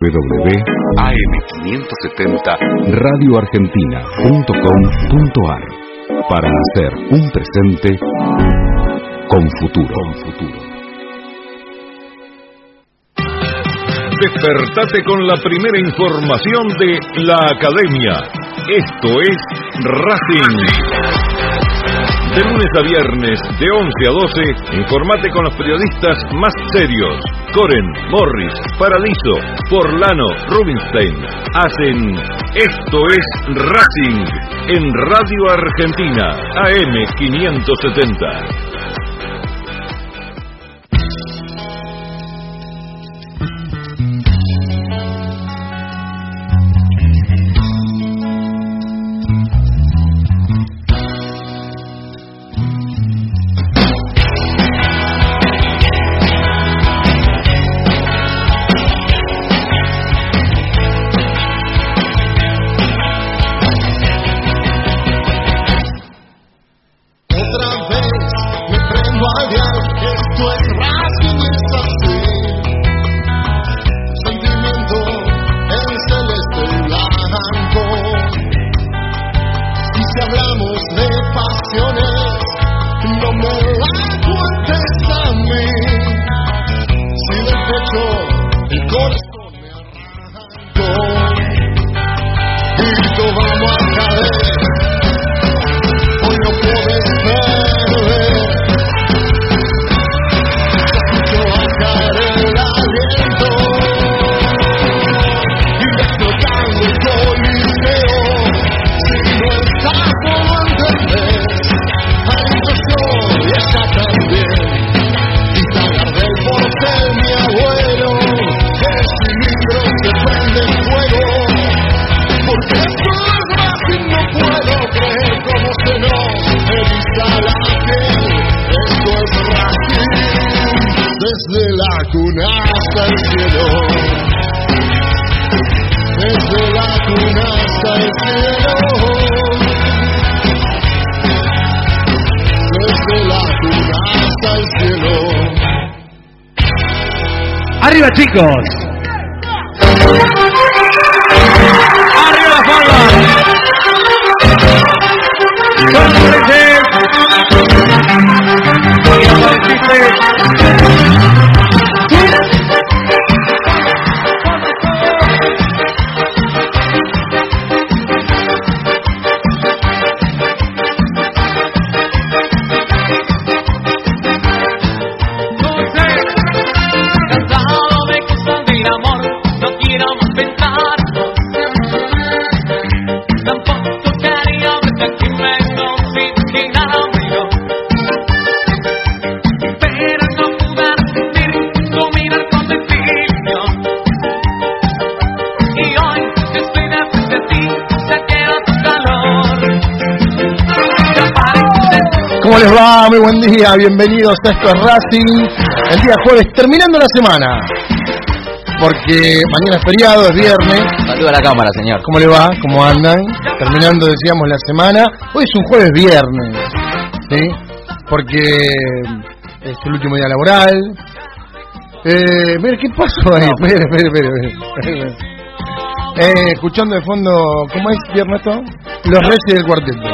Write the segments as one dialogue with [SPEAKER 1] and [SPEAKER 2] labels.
[SPEAKER 1] www.am570radioargentina.com.ar para hacer un presente con futuro.
[SPEAKER 2] Despertate con la primera información de la academia. Esto es Racing. De lunes a viernes, de 11 a 12, informate con los periodistas más serios. Coren, Morris, Paradiso, Forlano, Rubinstein. Hacen Esto es Racing en Radio Argentina, AM570.
[SPEAKER 3] Chicos.
[SPEAKER 4] Buen día, bienvenidos a esto es Racing. El día jueves, terminando la semana. Porque mañana es feriado, es viernes.
[SPEAKER 5] Saluda a la cámara, señor.
[SPEAKER 4] ¿Cómo le va? ¿Cómo andan? Terminando, decíamos, la semana. Hoy es un jueves viernes. ¿Sí? Porque es el último día laboral. Eh, mire, ¿qué pasó ahí? Espere, espere, espere. Eh, escuchando de fondo, ¿cómo es, viernes esto? Los Reyes del Cuarteto.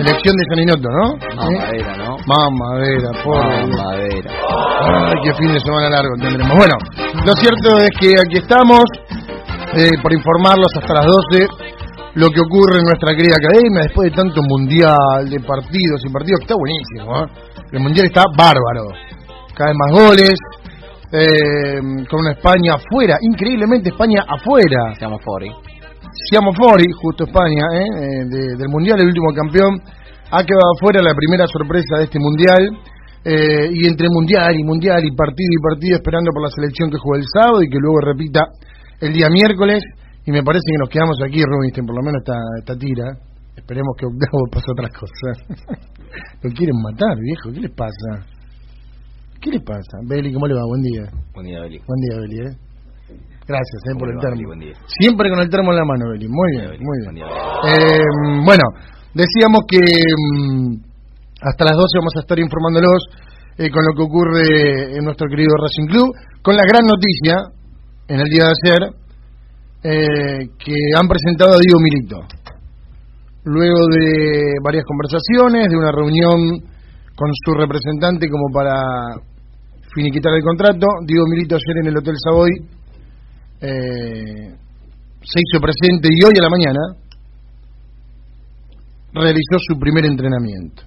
[SPEAKER 4] Selección de Saninoto, ¿no?
[SPEAKER 5] Mamadera, ¿no?
[SPEAKER 4] Mamadera, pobre.
[SPEAKER 5] Mamadera.
[SPEAKER 4] Ay, qué fin de semana largo tendremos. Bueno, lo cierto es que aquí estamos eh, por informarlos hasta las 12 lo que ocurre en nuestra querida academia después de tanto mundial de partidos y partidos que está buenísimo. ¿eh? El mundial está bárbaro. Cada vez más goles. Eh, con una España afuera, increíblemente España afuera.
[SPEAKER 5] Seamos Fori.
[SPEAKER 4] Siamo Fori, justo España, ¿eh? eh del Mundial, el último campeón, ha quedado afuera la primera sorpresa de este Mundial. Eh, y entre Mundial y Mundial y partido y partido esperando por la selección que juega el sábado y que luego repita el día miércoles. Y me parece que nos quedamos aquí, Rubinstein, por lo menos esta, esta tira. Esperemos que Octavo pase otras cosas. Lo quieren matar, viejo. ¿Qué les pasa? ¿Qué les pasa? Beli, ¿cómo le va? Buen día.
[SPEAKER 5] Buen día, Beli.
[SPEAKER 4] Buen día, Beli, ¿eh? Gracias eh, por el termo. Siempre con el termo en la mano, Beli. Muy bien, muy bien. Eh, bueno, decíamos que mm, hasta las 12 vamos a estar informándolos eh, con lo que ocurre en nuestro querido Racing Club, con la gran noticia, en el día de ayer, eh, que han presentado a Diego Milito. Luego de varias conversaciones, de una reunión con su representante como para finiquitar el contrato, Diego Milito ayer en el Hotel Savoy eh, se hizo presente y hoy a la mañana realizó su primer entrenamiento.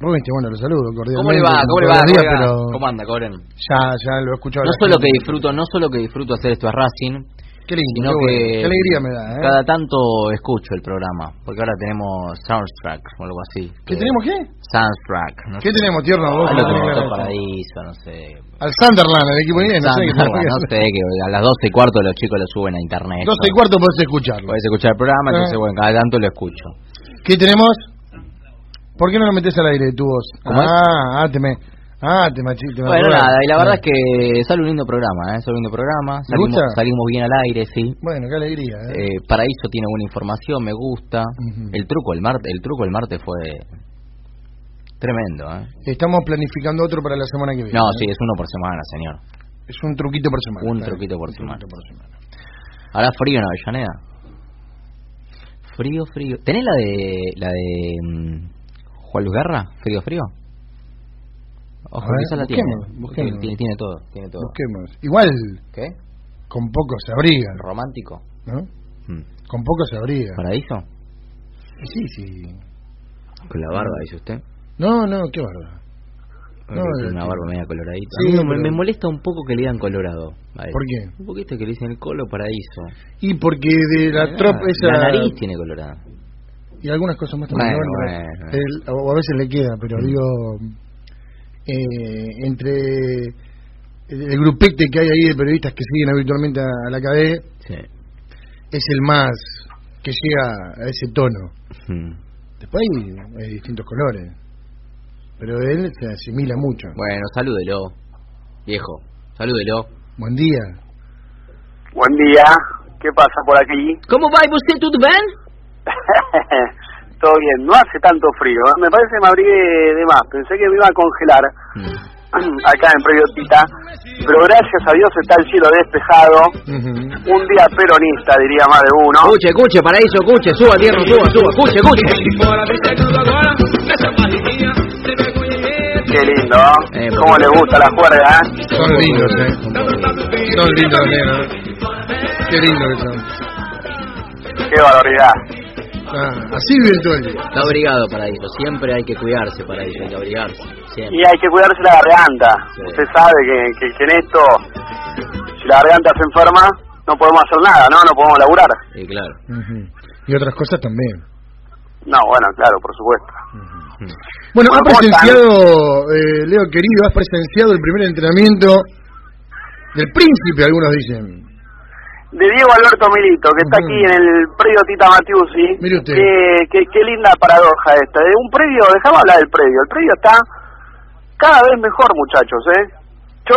[SPEAKER 4] Rubén, que bueno, lo saludo cordialmente.
[SPEAKER 5] ¿Cómo le va? ¿Cómo le va?
[SPEAKER 4] días,
[SPEAKER 5] ¿Cómo, anda, Coren?
[SPEAKER 4] Ya, ya lo he escuchado.
[SPEAKER 5] No solo
[SPEAKER 4] gente.
[SPEAKER 5] que disfruto, no solo que disfruto hacer esto a Racing,
[SPEAKER 4] Qué lindo, qué, bueno.
[SPEAKER 5] que
[SPEAKER 4] Qué alegría me da, ¿eh?
[SPEAKER 5] cada tanto escucho el programa, porque ahora tenemos Soundtrack o algo así.
[SPEAKER 4] ¿Qué tenemos qué?
[SPEAKER 5] Soundtrack. No
[SPEAKER 4] ¿Qué
[SPEAKER 5] sé.
[SPEAKER 4] tenemos, tierno? Vos no
[SPEAKER 5] sé.
[SPEAKER 4] Al Sunderland, el equipo inglés, no sé qué
[SPEAKER 5] no sé, que a las 12 y cuarto los chicos lo suben a internet.
[SPEAKER 4] 12 y cuarto podés escucharlo.
[SPEAKER 5] Podés escuchar el programa, entonces
[SPEAKER 4] Ah.
[SPEAKER 5] bueno, cada tanto lo escucho.
[SPEAKER 4] ¿Qué tenemos? ¿Por qué no lo metes al aire tu voz?
[SPEAKER 5] ¿Cómo es?
[SPEAKER 4] ah, ah, te me... Ah, te machi- te me
[SPEAKER 5] Bueno, nada, y la verdad
[SPEAKER 4] Ah.
[SPEAKER 5] es que sale un lindo programa, ¿eh? Sale un lindo programa,
[SPEAKER 4] ¿Te
[SPEAKER 5] salimos,
[SPEAKER 4] gusta?
[SPEAKER 5] salimos bien al aire, sí.
[SPEAKER 4] Bueno, qué alegría, ¿eh?
[SPEAKER 5] Eh, Paraíso tiene buena información, me gusta. El truco el martes, el truco el martes fue tremendo, ¿eh?
[SPEAKER 4] Estamos planificando otro para la semana que viene.
[SPEAKER 5] No,
[SPEAKER 4] ¿eh?
[SPEAKER 5] sí, es uno por semana, señor.
[SPEAKER 4] Es un truquito por semana.
[SPEAKER 5] Un truquito por
[SPEAKER 4] Un
[SPEAKER 5] semana.
[SPEAKER 4] truquito por semana.
[SPEAKER 5] Ahora frío en Avellaneda. Frío, frío. ¿Tenés la de la de mm, Juan Luis Guerra? Frío, frío. Ojo,
[SPEAKER 4] ver,
[SPEAKER 5] esa la tiene.
[SPEAKER 4] busquemos.
[SPEAKER 5] Tiene, tiene todo, tiene todo.
[SPEAKER 4] Busquemos. Igual,
[SPEAKER 5] ¿Qué?
[SPEAKER 4] con poco se abriga,
[SPEAKER 5] Romántico.
[SPEAKER 4] ¿no?
[SPEAKER 5] Mm.
[SPEAKER 4] Con poco se abriga.
[SPEAKER 5] ¿Paraíso?
[SPEAKER 4] Sí, sí.
[SPEAKER 5] Con la barba, dice usted.
[SPEAKER 4] No, no, qué. No,
[SPEAKER 5] Tiene una
[SPEAKER 4] eh,
[SPEAKER 5] barba media coloradita.
[SPEAKER 4] sí,
[SPEAKER 5] me,
[SPEAKER 4] pero-
[SPEAKER 5] me molesta un poco que le digan colorado.
[SPEAKER 4] ¿Por qué?
[SPEAKER 5] Un poquito que le dicen el colo paraíso.
[SPEAKER 4] Y porque de la trop esa...
[SPEAKER 5] La nariz tiene colorada.
[SPEAKER 4] y algunas cosas más también.
[SPEAKER 5] Bueno,
[SPEAKER 4] ¿no?
[SPEAKER 5] bueno.
[SPEAKER 4] El- o a veces le queda, pero
[SPEAKER 5] Mm.
[SPEAKER 4] digo, eh, entre el grupete que hay ahí de periodistas que siguen habitualmente a, a la cadena,
[SPEAKER 5] Sí.
[SPEAKER 4] es el más que llega a ese tono.
[SPEAKER 5] Mm.
[SPEAKER 4] Después hay, hay distintos colores, pero él se asimila mucho.
[SPEAKER 5] Bueno, salúdelo. Viejo, salúdelo.
[SPEAKER 4] Buen día.
[SPEAKER 6] Buen día, ¿qué pasa por aquí?
[SPEAKER 5] ¿Cómo va usted, todo bien?
[SPEAKER 6] Todo bien, no hace tanto frío, ¿eh? me parece que me abrigué de más, pensé que me iba a congelar
[SPEAKER 5] Mm.
[SPEAKER 6] acá en Prediotita, pero gracias a Dios está el cielo despejado, un día peronista diría más de uno.
[SPEAKER 5] Escuche, escuche, paraíso, escuche, suba, tierra, suba, suba, escuche, escuche.
[SPEAKER 6] Qué lindo, ¿no?
[SPEAKER 5] Eh,
[SPEAKER 6] cómo le gusta la cuerda, ¿eh?
[SPEAKER 4] Son lindos, eh. Son lindos eh. Qué lindos que son.
[SPEAKER 6] qué barbaridad.
[SPEAKER 4] Ah, así viven todo el día.
[SPEAKER 5] Está abrigado, paraíso. Siempre hay que cuidarse, paraíso. Hay que abrigarse.
[SPEAKER 6] Y
[SPEAKER 5] Siempre.
[SPEAKER 6] hay que cuidarse la garganta,
[SPEAKER 5] Sí.
[SPEAKER 6] usted sabe que, que, que en esto, si la garganta se enferma, no podemos hacer nada, ¿no? No podemos laburar.
[SPEAKER 5] Sí, claro.
[SPEAKER 4] Y otras cosas también.
[SPEAKER 6] No, bueno, claro, por supuesto.
[SPEAKER 4] Bueno,
[SPEAKER 6] Bueno,
[SPEAKER 4] has
[SPEAKER 6] ¿cómo
[SPEAKER 4] presenciado, eh, Leo querido, has presenciado el primer entrenamiento del príncipe, algunos dicen.
[SPEAKER 6] De Diego Alberto Milito, que está aquí en el predio Tita Matiusi.
[SPEAKER 4] Mire usted.
[SPEAKER 6] Qué, qué, qué linda paradoja esta. De un predio, dejamos hablar del predio. El predio está cada vez mejor, muchachos, ¿eh? Yo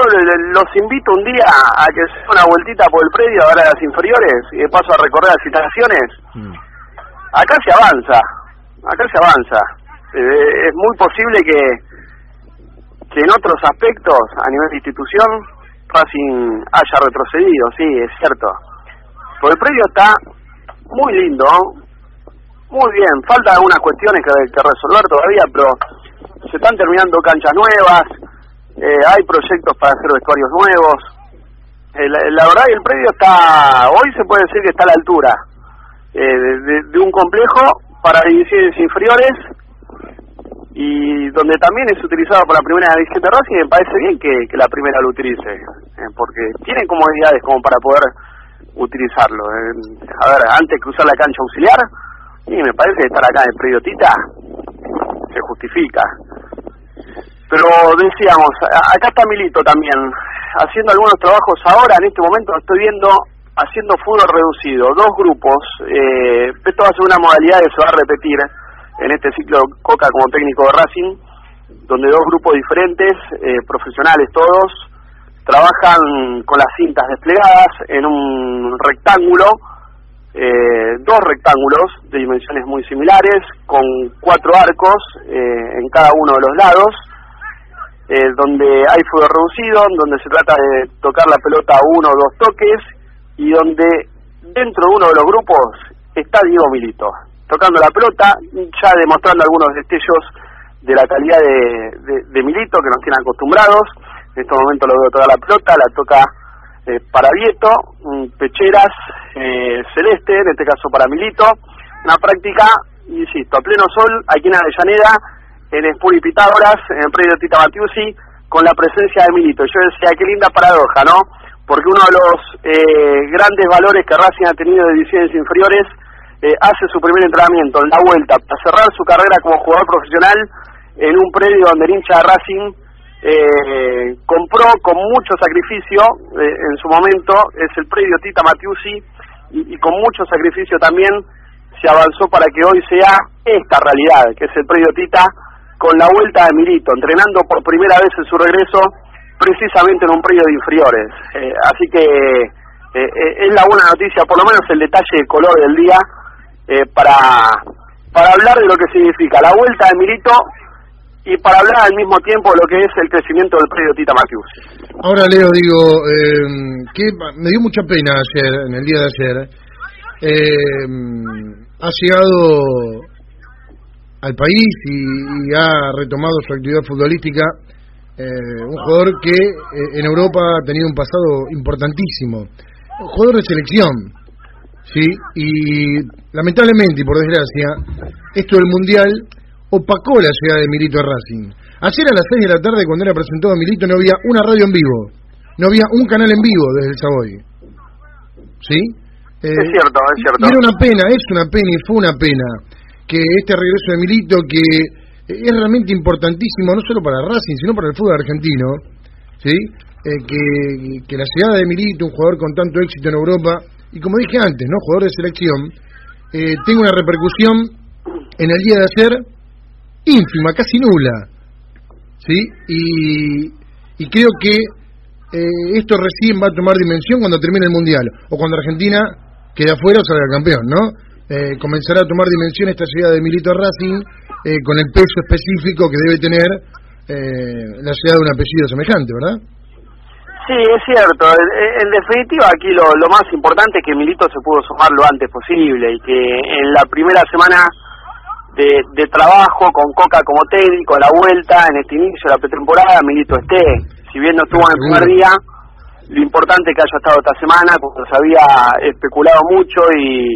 [SPEAKER 6] los invito un día a que se una vueltita por el predio, ahora las inferiores, y de paso a recorrer las instalaciones.
[SPEAKER 5] Mm.
[SPEAKER 6] Acá se avanza, acá se avanza. Eh, es muy posible que, que en otros aspectos, a nivel de institución, Racing haya retrocedido, sí, es cierto. Pero el predio está muy lindo, muy bien. Faltan algunas cuestiones que, resolver todavía, pero se están terminando canchas nuevas, eh, hay proyectos para hacer vestuarios nuevos. Eh, la, verdad el predio está, hoy se puede decir que está a la altura eh, de un complejo para divisiones inferiores y donde también es utilizado por la primera división de Racing me parece bien que, que la primera lo utilice eh, porque tienen comodidades como para poder utilizarlo eh. a ver antes que usar la cancha auxiliar y me parece que estar acá en Tita se justifica pero decíamos acá está Milito también haciendo algunos trabajos ahora en este momento estoy viendo haciendo fútbol reducido dos grupos eh, esto va a ser una modalidad que se va a repetir en este ciclo Coca como técnico de Racing, donde dos grupos diferentes, eh, profesionales todos, trabajan con las cintas desplegadas en un rectángulo, eh, dos rectángulos de dimensiones muy similares, con cuatro arcos eh, en cada uno de los lados. eh, donde hay fútbol reducido, donde se trata de tocar la pelota uno o dos toques y donde dentro de uno de los grupos está Diego Milito, tocando la pelota, ya demostrando algunos destellos de la calidad de, de, Milito que nos tienen acostumbrados. En este momento lo veo tocar la pelota, la toca eh, para Vieto, pecheras eh, celeste, en este caso para Milito. Una práctica, insisto, a pleno sol, aquí en Avellaneda, en Espuri Pitágoras, en el predio Tita Matiusi, con la presencia de Milito. Yo decía, qué linda paradoja, ¿no? Porque uno de los eh, grandes valores que Racing ha tenido de divisiones inferiores eh, hace su primer entrenamiento en la vuelta para cerrar su carrera como jugador profesional en un predio donde el hincha de Racing eh, compró con mucho sacrificio eh, en su momento, es el predio Tita Matiusi, y, con mucho sacrificio también se avanzó para que hoy sea esta realidad, que es el predio Tita, con la vuelta de Milito, entrenando por primera vez en su regreso precisamente en un predio de inferiores. Eh, así que es la buena noticia, por lo menos el detalle de color del día, para, para hablar de lo que significa la vuelta de Milito y para hablar al mismo tiempo de lo que es el crecimiento del predio Tita Matius.
[SPEAKER 4] Ahora, Leo, digo, eh, que me dio mucha pena ayer, en el día de ayer, eh, ha llegado al país y, ha retomado su actividad futbolística eh, un jugador que en Europa ha tenido un pasado importantísimo, jugador de selección, ¿sí? Y lamentablemente y por desgracia, esto del Mundial opacó la llegada de Milito a Racing. Ayer a las 6 de la tarde, cuando era presentado Milito, no había una radio en vivo, no había un canal en vivo desde el Savoy. ¿Sí?
[SPEAKER 6] es eh, cierto, es cierto.
[SPEAKER 4] Era una pena, es una pena y fue una pena que este regreso de Milito, que es realmente importantísimo no solo para Racing, sino para el fútbol argentino, ¿sí? Eh, que, que la llegada de Milito, un jugador con tanto éxito en Europa, y como dije antes, ¿no? Jugador de selección, eh, tenga una repercusión en el día de ayer ínfima, casi nula. ¿Sí? Y, y creo que eh, esto recién va a tomar dimensión cuando termine el Mundial, o cuando Argentina quede afuera o salga campeón, ¿no? Eh, comenzará a tomar dimensión esta llegada de Milito Racing eh, con el peso específico que debe tener la llegada de un apellido semejante, ¿verdad?
[SPEAKER 6] Sí, es cierto. En, definitiva, aquí lo, lo más importante es que Milito se pudo sumar lo antes posible y que en la primera semana de, trabajo con Coca como técnico a la vuelta en este inicio de la pretemporada, Milito esté. Si bien no estuvo en el primer día, lo importante es que haya estado esta semana, porque se había especulado mucho y,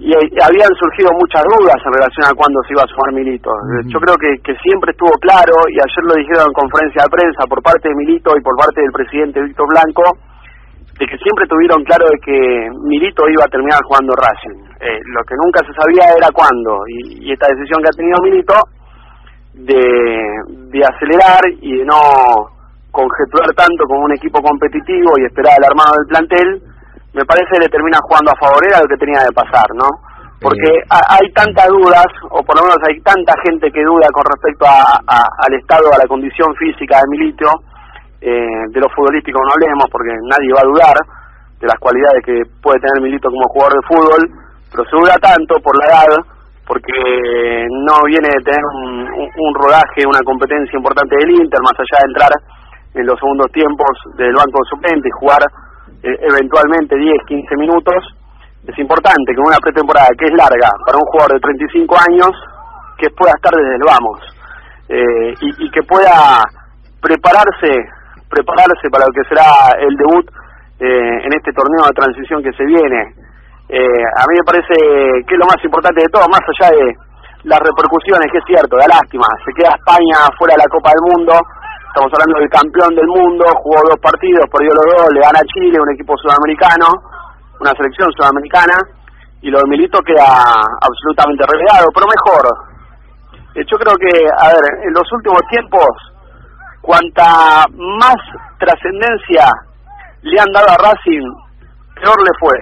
[SPEAKER 6] y habían surgido muchas dudas en relación a cuándo se iba a sumar Milito. Yo creo que, que siempre estuvo claro, y ayer lo dijeron en conferencia de prensa por parte de Milito y por parte del presidente Víctor Blanco, de que siempre tuvieron claro de que Milito iba a terminar jugando Racing. Eh, lo que nunca se sabía era cuándo, y, esta decisión que ha tenido Milito de, de acelerar y de no conjeturar tanto como un equipo competitivo y esperar al armado del plantel, me parece le termina jugando a favor, era lo que tenía de pasar, ¿no? Porque hay tantas dudas, o por lo menos hay tanta gente que duda con respecto a, al estado, a la condición física de Milito, eh, de lo futbolístico no hablemos porque nadie va a dudar de las cualidades que puede tener Milito como jugador de fútbol, pero se duda tanto por la edad, porque no viene de tener un, rodaje, una competencia importante del Inter, más allá de entrar en los segundos tiempos del banco suplente y jugar eh, eventualmente 10, 15 minutos, es importante que una pretemporada que es larga para un jugador de 35 años, que pueda estar desde el vamos eh, y, y que pueda prepararse prepararse para lo que será el debut eh, en este torneo de transición que se viene. Eh, a mí me parece que es lo más importante de todo, más allá de las repercusiones, que es cierto, da lástima, se queda España fuera de la Copa del Mundo, estamos hablando del campeón del mundo, jugó dos partidos, perdió los dos, le gana a Chile, un equipo sudamericano, una selección sudamericana, y lo de Milito queda absolutamente relegado, pero mejor. Eh, yo creo que, a ver, en los últimos tiempos cuanta más trascendencia le han dado a Racing, peor le fue.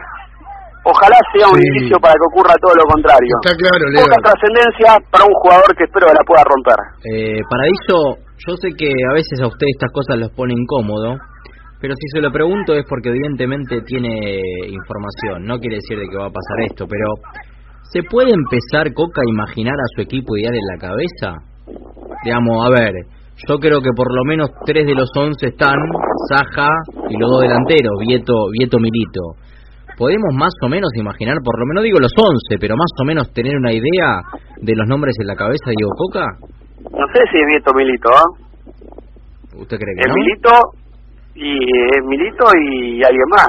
[SPEAKER 6] Ojalá sea un inicio para que ocurra todo lo contrario.
[SPEAKER 4] Está claro,
[SPEAKER 6] Poca trascendencia para un jugador que espero que la pueda romper.
[SPEAKER 5] Eh, Paradiso, yo sé que a veces a usted estas cosas los pone incómodo, pero si se lo pregunto es porque evidentemente tiene información. No quiere decir de que va a pasar esto, pero ¿se puede empezar Coca a imaginar a su equipo ideal en la cabeza? Digamos, a ver, Yo creo que por lo menos tres de los once están, Saja y los dos delanteros, Vieto, Vieto Milito. ¿Podemos más o menos imaginar, por lo menos digo los once, pero más o menos tener una idea de los nombres en la cabeza Diego Coca?
[SPEAKER 6] No sé si es Vieto Milito, ¿eh?
[SPEAKER 5] ¿Usted cree que
[SPEAKER 6] Es
[SPEAKER 5] no?
[SPEAKER 6] Milito y es Milito y alguien más.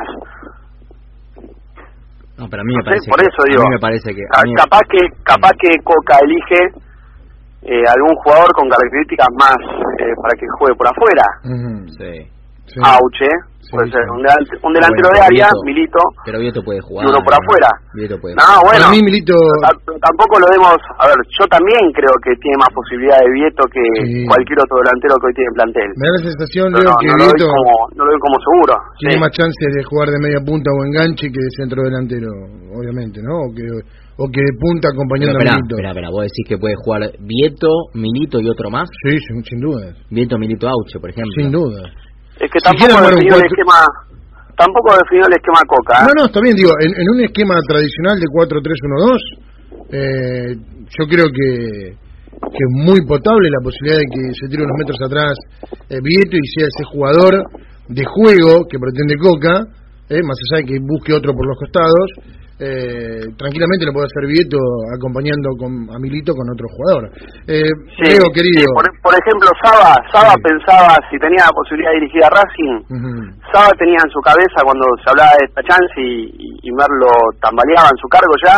[SPEAKER 5] No, pero a mí me
[SPEAKER 6] No sé,
[SPEAKER 5] parece
[SPEAKER 6] por
[SPEAKER 5] que,
[SPEAKER 6] eso
[SPEAKER 5] a
[SPEAKER 6] digo.
[SPEAKER 5] mí me parece que a
[SPEAKER 6] Ah,
[SPEAKER 5] mí-
[SPEAKER 6] capaz que capaz que Coca elige eh, algún jugador con características más eh, para que juegue por afuera.
[SPEAKER 5] Sí.
[SPEAKER 4] sí.
[SPEAKER 6] Auche, puede ser un, delante- un delantero
[SPEAKER 5] Bueno,
[SPEAKER 6] de área,
[SPEAKER 5] Milito.
[SPEAKER 6] Milito,
[SPEAKER 5] Pero Vieto puede jugar.
[SPEAKER 6] y uno por afuera.
[SPEAKER 5] Vieto puede
[SPEAKER 6] No, bueno.
[SPEAKER 4] Para mí, Milito,
[SPEAKER 6] Ta- Tampoco lo demos, a ver, yo también creo que tiene más posibilidad de Vieto que
[SPEAKER 4] Sí.
[SPEAKER 6] cualquier otro delantero que hoy tiene en plantel.
[SPEAKER 4] me da la sensación,
[SPEAKER 6] Pero
[SPEAKER 4] Leo,
[SPEAKER 6] no,
[SPEAKER 4] que
[SPEAKER 6] no lo como, no lo doy como seguro.
[SPEAKER 4] tiene
[SPEAKER 6] sí.
[SPEAKER 4] más chances de jugar de media punta o enganche que de centro delantero, obviamente, ¿no? O que, o que de punta
[SPEAKER 5] Pero
[SPEAKER 4] acompañando
[SPEAKER 5] espera,
[SPEAKER 4] a Milito.
[SPEAKER 5] espera, espera, vos decís que puede jugar Vieto, Milito y otro más.
[SPEAKER 4] Sí, sin, sin duda.
[SPEAKER 5] Vieto, Milito, Auche, por ejemplo.
[SPEAKER 4] Sin duda.
[SPEAKER 6] Es que
[SPEAKER 4] Si
[SPEAKER 6] tampoco
[SPEAKER 4] un
[SPEAKER 6] definió el esquema, tampoco definió el esquema Coca. ¿eh?
[SPEAKER 4] No, no, está bien, digo, en, en un esquema tradicional de 4-3-1-2, eh, yo creo que, que es muy potable la posibilidad de que se tire unos metros atrás eh, Vieto y sea ese jugador de juego que pretende Coca, eh, más allá de que busque otro por los costados, eh, tranquilamente lo puede hacer Vieto acompañando con, a Milito con otro jugador. Eh,
[SPEAKER 6] Sí,
[SPEAKER 4] Leo,
[SPEAKER 6] sí,
[SPEAKER 4] querido.
[SPEAKER 6] por, por ejemplo, Saba, Saba
[SPEAKER 4] Sí.
[SPEAKER 6] pensaba si tenía la posibilidad de dirigir a Racing, Saba tenía en su cabeza cuando se hablaba de esta chance y, y, y Merlo tambaleaba en su cargo ya,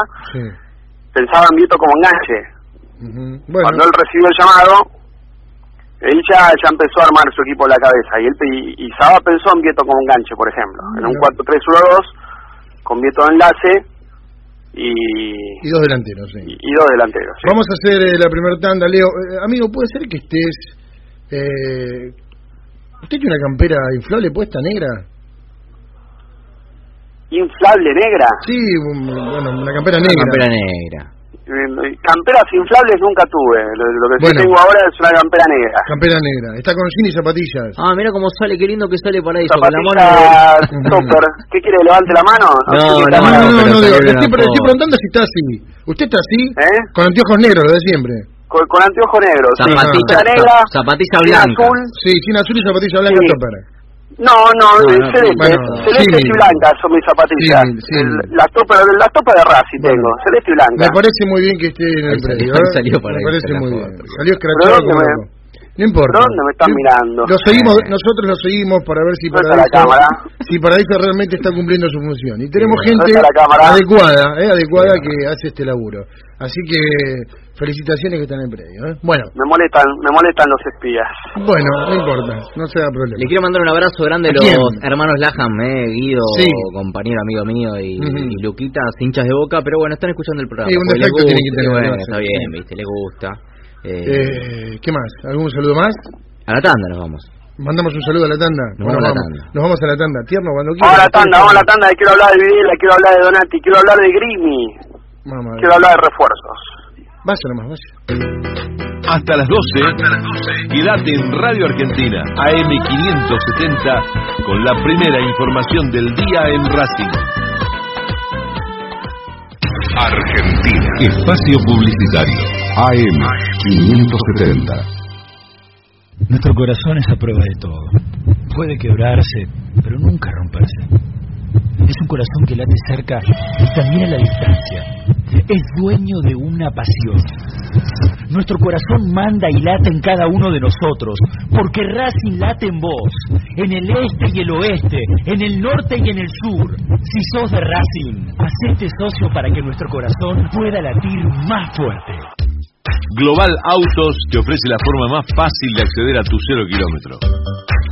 [SPEAKER 6] pensaba en Vieto como enganche.
[SPEAKER 4] ujú. Bueno,
[SPEAKER 6] Cuando él recibió el llamado, él ya, ya empezó a armar su equipo en la cabeza y, él, y, y Saba pensó en Vieto como enganche, por ejemplo, en un
[SPEAKER 4] Mira.
[SPEAKER 6] 4-3-1-2 con Vieto de enlace y,
[SPEAKER 4] y dos delanteros, sí.
[SPEAKER 6] y, y dos delanteros. sí.
[SPEAKER 4] Vamos a hacer eh, la primera tanda, Leo. Eh, amigo, ¿puede ser que estés... Eh, ¿Usted tiene una campera inflable puesta negra?
[SPEAKER 6] Inflable negra.
[SPEAKER 4] Sí, un- bueno, una campera
[SPEAKER 5] Una
[SPEAKER 4] negra.
[SPEAKER 5] campera negra.
[SPEAKER 6] Eh, Camperas inflables nunca tuve. Lo, lo que sí
[SPEAKER 4] Bueno.
[SPEAKER 6] tengo ahora es una campera negra.
[SPEAKER 4] Campera negra. Está con jean y zapatillas.
[SPEAKER 5] Ah, mira cómo sale, qué lindo que sale para eso. Con la mano
[SPEAKER 6] Zapatillas topper. ¿Qué quiere? ¿Levante la mano?
[SPEAKER 5] No, no,
[SPEAKER 4] No,
[SPEAKER 6] cámara.
[SPEAKER 4] no, no, no, le estoy,
[SPEAKER 5] la
[SPEAKER 4] preguntando si está así. ¿Usted está así?
[SPEAKER 6] ¿Eh?
[SPEAKER 4] Con anteojos negros, lo de siempre.
[SPEAKER 6] Con, con anteojo negro. sí.
[SPEAKER 5] Zapatilla,
[SPEAKER 6] Campera negra.
[SPEAKER 5] zap- zapatilla blanca.
[SPEAKER 6] azul.
[SPEAKER 4] Sí, jean azul y zapatilla blanca
[SPEAKER 6] Sí. No, no,
[SPEAKER 5] No, no,
[SPEAKER 6] celeste.
[SPEAKER 4] bueno,
[SPEAKER 6] celeste
[SPEAKER 4] sí.
[SPEAKER 6] y blanca son mis zapatillas.
[SPEAKER 4] Sí, sí.
[SPEAKER 6] Las topper, las topper de
[SPEAKER 4] Bueno.
[SPEAKER 6] tengo. Celeste y blanca.
[SPEAKER 4] Me parece muy bien que esté en el predio. ¿eh?
[SPEAKER 5] salió para
[SPEAKER 4] Me parece
[SPEAKER 5] la
[SPEAKER 4] muy bien. Salió escrachado
[SPEAKER 6] ¿Pero
[SPEAKER 4] como
[SPEAKER 6] me-.
[SPEAKER 4] No importa.
[SPEAKER 6] ¿Pero dónde me están mirando?
[SPEAKER 4] Lo seguimos,
[SPEAKER 5] Eh.
[SPEAKER 4] nosotros lo seguimos para ver si
[SPEAKER 6] ¿Dónde está la
[SPEAKER 4] Paradiso,
[SPEAKER 6] cámara?
[SPEAKER 4] si Paradiso realmente está cumpliendo su función. Y tenemos
[SPEAKER 5] Sí.
[SPEAKER 4] gente
[SPEAKER 6] ¿Dónde está la
[SPEAKER 4] adecuada, eh, adecuada que hace este laburo. Así que felicitaciones que están en predio. ¿eh? Bueno,
[SPEAKER 6] Me molestan, me molestan los espías.
[SPEAKER 4] bueno, no importa, no se da problema.
[SPEAKER 5] Le quiero mandar un abrazo grande a los hermanos Laham, eh, Guido,
[SPEAKER 4] Sí.
[SPEAKER 5] compañero amigo mío, y, Luquita, hinchas de boca, pero bueno, están escuchando el programa.
[SPEAKER 4] Sí, un defecto tienen que tener,
[SPEAKER 5] bueno,
[SPEAKER 4] ¿no?
[SPEAKER 5] está bien, viste, les gusta. Eh,
[SPEAKER 4] Eh, ¿Qué más? ¿Algún saludo más?
[SPEAKER 5] a la tanda nos vamos.
[SPEAKER 4] Mandamos un saludo a la tanda.
[SPEAKER 5] Nos vamos a la tanda.
[SPEAKER 4] Nos vamos a la tanda. Tierno, cuando quieras.
[SPEAKER 6] Vamos a la tanda, vamos a la tanda. Quiero hablar de Videla, quiero hablar de Donati, quiero hablar de Grimi,
[SPEAKER 4] Mamá,
[SPEAKER 6] quiero hablar de refuerzos.
[SPEAKER 4] Vaya nomás, vaya.
[SPEAKER 7] Hasta las 12. Quédate en Radio Argentina, AM570, con la primera información del día en Racing.
[SPEAKER 2] Argentina. Espacio Publicitario. AM570.
[SPEAKER 8] Nuestro corazón es a prueba de todo. Puede quebrarse, pero nunca romperse. Es un corazón que late cerca y también a la distancia. Es dueño de una pasión. Nuestro corazón manda y late en cada uno de nosotros, porque Racing late en vos, en el este y el oeste, en el norte y en el sur. Si sos de Racing, hacete socio para que nuestro corazón pueda latir más fuerte.
[SPEAKER 7] Global Autos te ofrece la forma más fácil de acceder a tu cero kilómetro.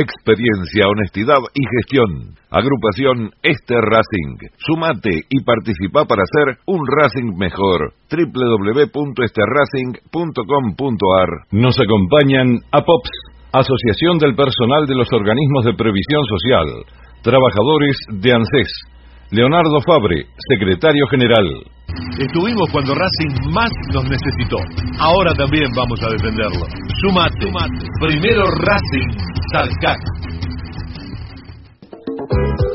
[SPEAKER 2] Experiencia, honestidad y gestión. Agrupación Este Racing. Sumate y participa para hacer un Racing mejor. www.esterracing.com.ar Nos acompañan APOPS, Asociación del Personal de los Organismos de Previsión Social. Trabajadores de ANSES. Leonardo Fabre, secretario general.
[SPEAKER 7] Estuvimos cuando Racing más nos necesitó. Ahora también vamos a defenderlo. Sumate. Primero Racing. Talcac.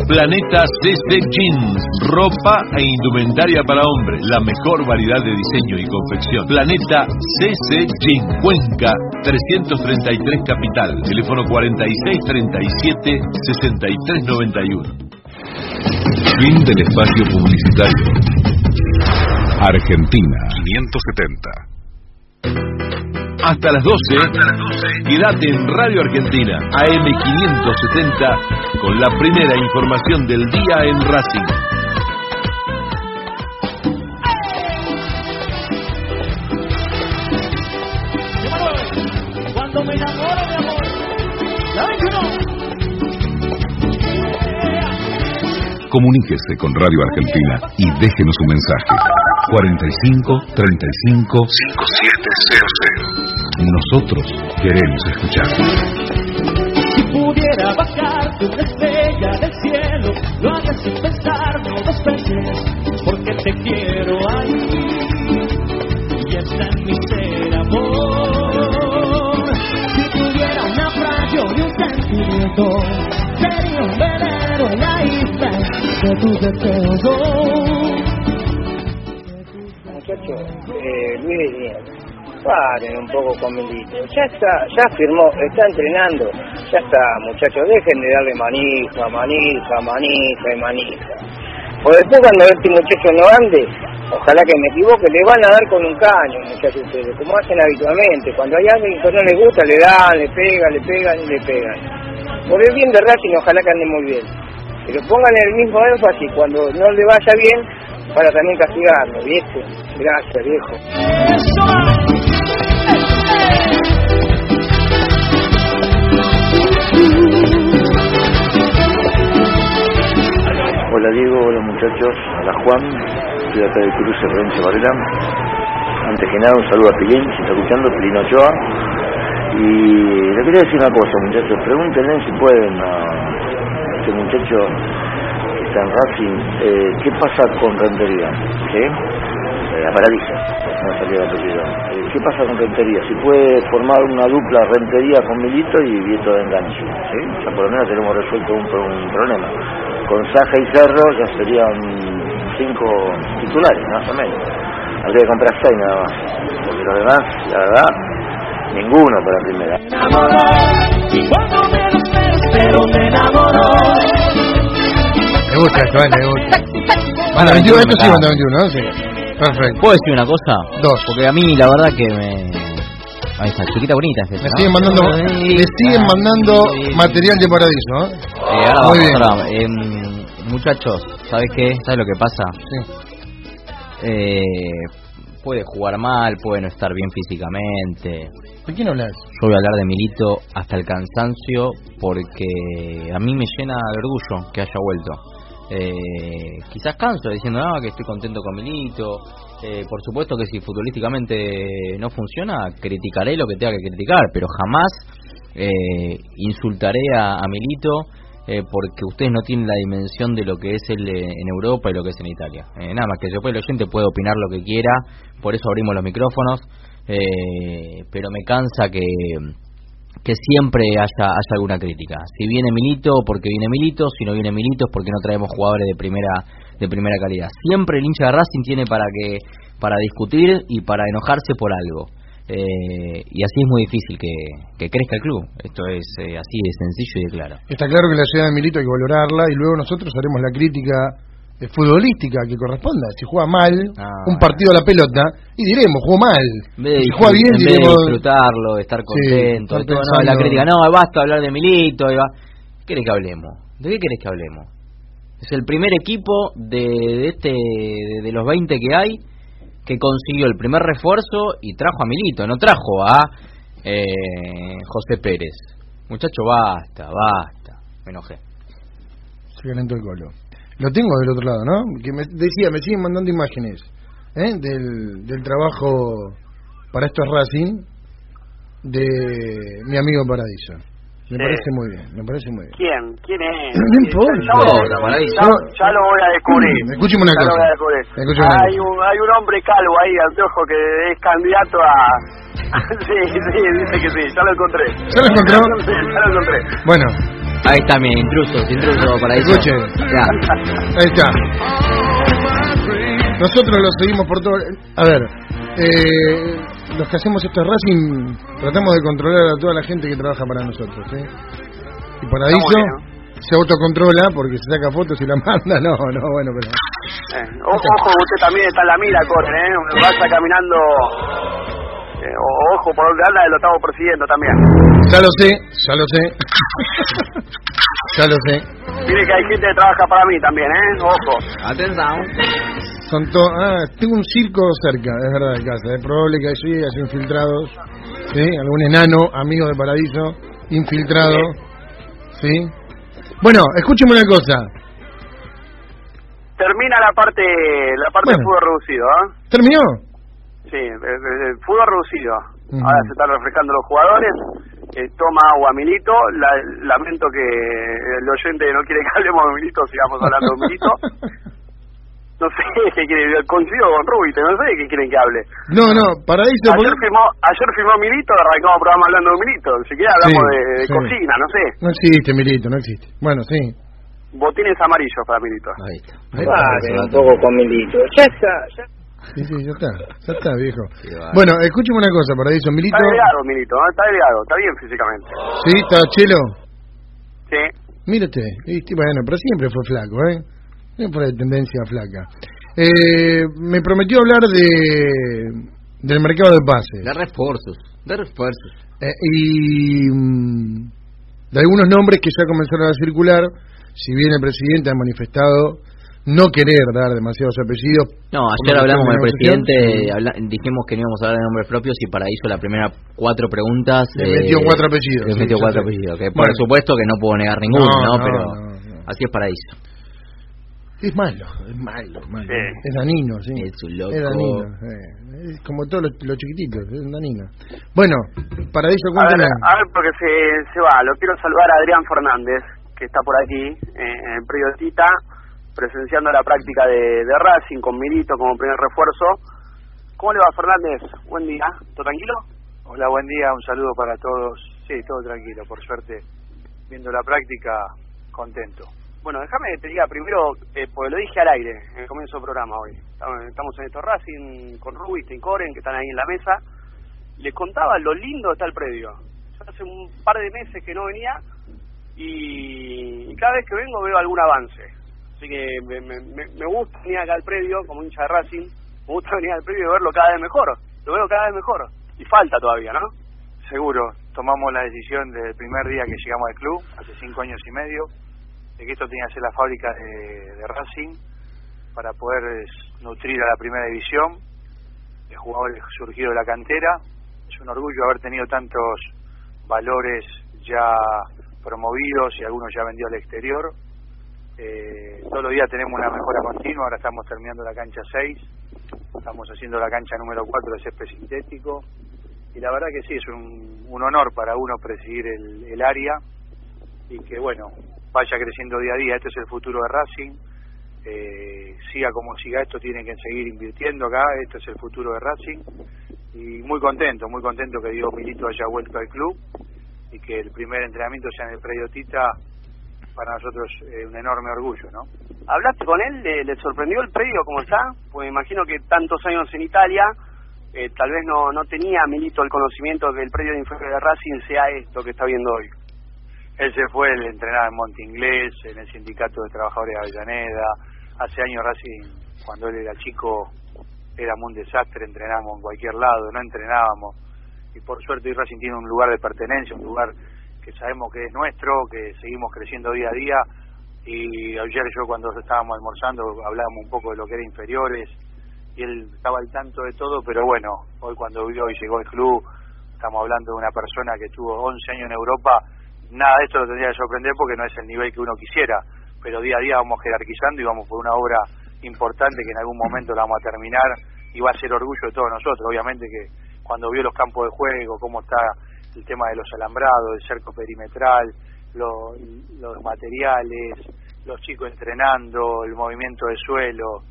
[SPEAKER 7] Planeta CC Jeans, ropa e indumentaria para hombres, la mejor variedad de diseño y confección. Planeta CC Jeans, Cuenca 333 Capital, teléfono 4637 6391.
[SPEAKER 2] Fin del espacio publicitario. Argentina 570.
[SPEAKER 7] Hasta las 12, quédate en Radio Argentina, AM570, con la primera información del día en Racing.
[SPEAKER 9] Cuando me enamoro
[SPEAKER 2] Comuníquese con Radio Argentina y déjenos un mensaje. 45 35 5700. Nosotros queremos escuchar.
[SPEAKER 9] Si pudiera bajar de una estrella del cielo, lo haría sin pensarlo dos veces, porque te quiero ahí. Y está en mi ser amor. De
[SPEAKER 10] muchachos, eh, Luis Díaz, paren un poco con Milito. Ya está, ya firmó, está entrenando. Ya está, muchachos, dejen de darle manija, manija, manija y manija. Pues después cuando este muchacho no ande, ojalá que me equivoque, le van a dar con un caño, muchachos ustedes, como hacen habitualmente. Cuando hay alguien que no les gusta, le dan, le pegan, le pegan y le pegan. Por el bien de Racing, ojalá que ande muy bien. Pero pongan el mismo énfasis cuando no le vaya bien, para también castigarlo, ¿viste? Gracias, viejo.
[SPEAKER 11] Hola Diego, hola muchachos, hola Juan, soy acá de Cruce Renche Varela. Antes que nada un saludo a Pilín, si está escuchando, Pilín Ochoa. Y le quería decir una cosa muchachos, pregúntenle si pueden este muchacho está en Racing, eh, ¿qué pasa con Rentería? ¿Sí? Eh, la paraliza, no salía la. Eh, ¿Qué pasa con Rentería? Si puede formar una dupla Rentería con Milito y Vieto de enganche, ¿sí? Ya por lo menos tenemos resuelto un, un problema. Con Saja y Cerro ya serían cinco titulares, más o menos. Habría que comprar seis nada más. Porque los demás, la verdad, ninguno para primera.
[SPEAKER 9] Y cuando menos me
[SPEAKER 4] gusta esto, eh, me gusta. Banda 21, esto sí, banda 21, ¿no? Sí. Perfecto.
[SPEAKER 5] ¿Puedo decir una cosa?
[SPEAKER 4] Dos.
[SPEAKER 5] Porque a mí la verdad que me... Ahí está, chiquita bonita es esta,
[SPEAKER 4] Me
[SPEAKER 5] ¿no?
[SPEAKER 4] siguen mandando,
[SPEAKER 5] Sí,
[SPEAKER 4] le siguen
[SPEAKER 5] ah,
[SPEAKER 4] mandando
[SPEAKER 5] sí.
[SPEAKER 4] material de paradiso, ¿no?
[SPEAKER 5] Eh, ahora
[SPEAKER 4] Muy
[SPEAKER 5] vamos,
[SPEAKER 4] bien.
[SPEAKER 5] ahora, em, muchachos, ¿sabes qué? ¿Sabes lo que pasa?
[SPEAKER 4] Sí.
[SPEAKER 5] Eh, puede jugar mal, puede no estar bien físicamente.
[SPEAKER 4] ¿De quién hablas?
[SPEAKER 5] Yo voy a hablar de Milito hasta el cansancio porque a mí me llena de orgullo que haya vuelto. Eh, quizás canso diciendo ah, que estoy contento con Milito. Eh, por supuesto que si futbolísticamente no funciona, criticaré lo que tenga que criticar, pero jamás eh, insultaré a, a Milito eh, porque ustedes no tienen la dimensión de lo que es él eh, en Europa y lo que es en Italia. Eh, nada más que después el oyente puede opinar lo que quiera, por eso abrimos los micrófonos, eh, pero me cansa que que siempre haya, haya alguna crítica. Si viene Milito, porque viene Milito, si no viene Milito es porque no traemos jugadores de primera de primera calidad. Siempre el hincha de Racing tiene para que para discutir y para enojarse por algo. Eh, y así es muy difícil que, que crezca el club. Esto es eh, así de sencillo y de claro.
[SPEAKER 4] Está claro que la llegada de Milito hay que valorarla y luego nosotros haremos la crítica eh, futbolística que corresponda. Si juega mal
[SPEAKER 5] Ah.
[SPEAKER 4] un partido a la pelota y diremos, jugó mal. Si juega bien
[SPEAKER 5] en vez de
[SPEAKER 4] diremos...
[SPEAKER 5] disfrutarlo, de estar contento, todo, no, la crítica, no, basta hablar de Milito, y va. ¿Qué querés que hablemos? ¿De qué querés que hablemos? Es el primer equipo de, de este de, de los 20 que hay que consiguió el primer refuerzo y trajo a Milito, no trajo a eh, José Pérez. Muchacho, basta, basta. Me enojé.
[SPEAKER 4] Se calentó el colo. Lo tengo del otro lado, ¿no? Que me decía, me siguen mandando imágenes ¿eh? del, del trabajo para estos Racing de mi amigo Paradiso. Me parece muy bien, me parece muy bien.
[SPEAKER 6] ¿Quién? ¿Quién es?
[SPEAKER 4] No importa.
[SPEAKER 6] Ya, ya, ya lo voy a descubrir.
[SPEAKER 4] Escúcheme una
[SPEAKER 6] Ya lo
[SPEAKER 4] cosa.
[SPEAKER 6] voy a descubrir.
[SPEAKER 4] Escúcheme una
[SPEAKER 6] hay, un, hay un hombre calvo ahí, anteojo, que es candidato a... sí, sí, dice que sí, ya lo encontré.
[SPEAKER 4] ¿Ya lo encontró?
[SPEAKER 6] Sí, ya lo encontré.
[SPEAKER 4] Bueno,
[SPEAKER 5] Ahí está, mi intruso, intruso Paradiso.
[SPEAKER 4] Escuche.
[SPEAKER 5] Ya.
[SPEAKER 4] ahí está. Nosotros lo seguimos por todo. A ver, eh, los que hacemos esto de Racing, tratamos de controlar a toda la gente que trabaja para nosotros. ¿eh? Y Paradiso
[SPEAKER 6] bien,
[SPEAKER 4] se autocontrola porque se saca fotos y la manda. No, no, bueno, pero.
[SPEAKER 6] Eh, ojo, ojo, usted también está en la mira, corre, ¿eh? Vaya caminando... Eh, ojo, por donde anda, lo estamos persiguiendo también.
[SPEAKER 4] Ya lo sé, ya lo sé. ya lo sé.
[SPEAKER 6] Mire que hay gente que trabaja para mí también, ¿eh? Ojo.
[SPEAKER 5] Atención.
[SPEAKER 4] Son ah, tengo un circo cerca, es verdad, de casa. Es probable que allí haya infiltrados, ¿sí? Algún enano, amigo de Paradiso, infiltrado, ¿sí? Bueno, escúcheme una cosa.
[SPEAKER 6] Termina la parte la parte de fútbol reducido, ¿eh?
[SPEAKER 4] ¿Terminó?
[SPEAKER 6] Sí, eh, eh, fútbol reducido. Ahora se están refrescando los jugadores. eh, toma agua Milito. La- lamento que el oyente no quiere que hablemos de Milito, sigamos hablando de Milito. No sé qué quiere, coincido con Rubite, no sé de qué quieren que hable.
[SPEAKER 4] No, no, Paradiso. ¿por
[SPEAKER 6] Ayer firmó, ayer firmó Milito, arrancamos el programa hablando de Milito. Si quiere hablamos
[SPEAKER 4] Sí,
[SPEAKER 6] de, de
[SPEAKER 4] sí.
[SPEAKER 6] cocina, no sé.
[SPEAKER 4] No existe, Milito, no existe. Bueno, sí.
[SPEAKER 6] Botines amarillos para Milito.
[SPEAKER 5] Ahí está.
[SPEAKER 4] Ahí
[SPEAKER 10] Paren un poco con Milito. Ya está, ya
[SPEAKER 4] Sí, sí, ya está, ya está, viejo. Bueno, escúcheme una cosa, Paradiso. Milito.
[SPEAKER 6] Está delgado Milito, ¿eh? está delgado, está bien físicamente.
[SPEAKER 4] Sí, está chelo.
[SPEAKER 6] Sí.
[SPEAKER 4] ¿viste? bueno, pero siempre fue flaco, ¿eh? Siempre de tendencia flaca. Eh, me prometió hablar de del mercado de pases
[SPEAKER 5] De refuerzos. De refuerzos.
[SPEAKER 4] Eh, y mm, de algunos nombres que ya comenzaron a circular, si bien el presidente ha manifestado no querer dar demasiados apellidos.
[SPEAKER 5] No,
[SPEAKER 4] por
[SPEAKER 5] ayer hablamos con el presidente, habla- dijimos que no íbamos a hablar de nombres propios y para hizo la primera cuatro preguntas.
[SPEAKER 4] Le metió cuatro apellidos,
[SPEAKER 5] Le
[SPEAKER 4] sí,
[SPEAKER 5] metió cuatro apellidos, que por supuesto que no puedo negar ninguno,
[SPEAKER 4] No,
[SPEAKER 5] ¿no?
[SPEAKER 4] no,
[SPEAKER 5] Pero
[SPEAKER 4] no, no.
[SPEAKER 5] así es Paraíso.
[SPEAKER 4] Es malo, es malo, es malo. Es danino, sí.
[SPEAKER 5] Es un loco.
[SPEAKER 4] Es danino, eh. Es como todos los, los chiquititos, es un danino. Bueno, Paradiso,
[SPEAKER 6] A ver,
[SPEAKER 4] cuéntame.
[SPEAKER 6] a ver, porque se, se va. Lo quiero saludar a Adrián Fernández, que está por aquí, eh, en el Tita, presenciando la práctica de, de Racing con Milito como primer refuerzo. ¿Cómo le va, Fernández? Buen día. ¿Todo tranquilo?
[SPEAKER 12] Hola, buen día, un saludo para todos. Sí, todo tranquilo, por suerte, viendo la práctica, contento.
[SPEAKER 6] Bueno, déjame que te diga primero, eh, porque lo dije al aire en el comienzo del programa hoy. Estamos, en esto Racing con Rubis y Coren, que están ahí en la mesa. Les contaba lo lindo está el predio. Hace un par de meses que no venía y, cada vez que vengo veo algún avance. Así que me, me- me gusta venir acá al predio como hincha de Racing. Me gusta venir al predio y verlo cada vez mejor. Lo veo cada vez mejor. Y falta todavía, ¿no?
[SPEAKER 12] Seguro, tomamos la decisión desde el primer día que llegamos al club, hace cinco años y medio, de que esto tenía que ser la fábrica de, Racing para poder nutrir a la primera división, de jugadores surgidos de la cantera. Es un orgullo haber tenido tantos valores ya promovidos y algunos ya vendidos al exterior. Eh, todos los días tenemos una mejora continua, ahora estamos terminando la cancha 6, estamos haciendo la cancha número 4 de césped sintético y la verdad que sí, es un, un honor para uno presidir el, el área y que bueno, vaya creciendo día a día, este es el futuro de Racing, eh, siga como siga esto, tienen que seguir invirtiendo acá, este es el futuro de Racing y muy contento, muy contento que Diego Milito haya vuelto al club y que el primer entrenamiento sea en el predio Tita, para nosotros eh, un enorme orgullo, ¿no?
[SPEAKER 6] ¿Hablaste con él? ¿Le, le sorprendió el predio cómo está? Pues me imagino que tantos años en Italia, eh, tal vez no, no tenía Milito el conocimiento que el predio de inferior de Racing sea esto que está viendo hoy.
[SPEAKER 12] Él se fue, él entrenaba en Monte Inglés, en el Sindicato de Trabajadores de Avellaneda. Hace años Racing, cuando él era chico, éramos un desastre, entrenábamos en cualquier lado, no entrenábamos. Y por suerte hoy Racing tiene un lugar de pertenencia, un lugar que sabemos que es nuestro, que seguimos creciendo día a día. Y ayer yo cuando estábamos almorzando hablábamos un poco de lo que era inferiores y él estaba al tanto de todo, pero bueno, hoy cuando vio y llegó al club, estamos hablando de una persona que tuvo 11 años en Europa, nada de esto lo tendría que sorprender porque no es el nivel que uno quisiera, pero día a día vamos jerarquizando y vamos por una obra importante que en algún momento la vamos a terminar y va a ser orgullo de todos nosotros, obviamente que cuando vio los campos de juego, cómo está el tema de los alambrados, el cerco perimetral, lo- los materiales, los chicos entrenando, el movimiento de suelo.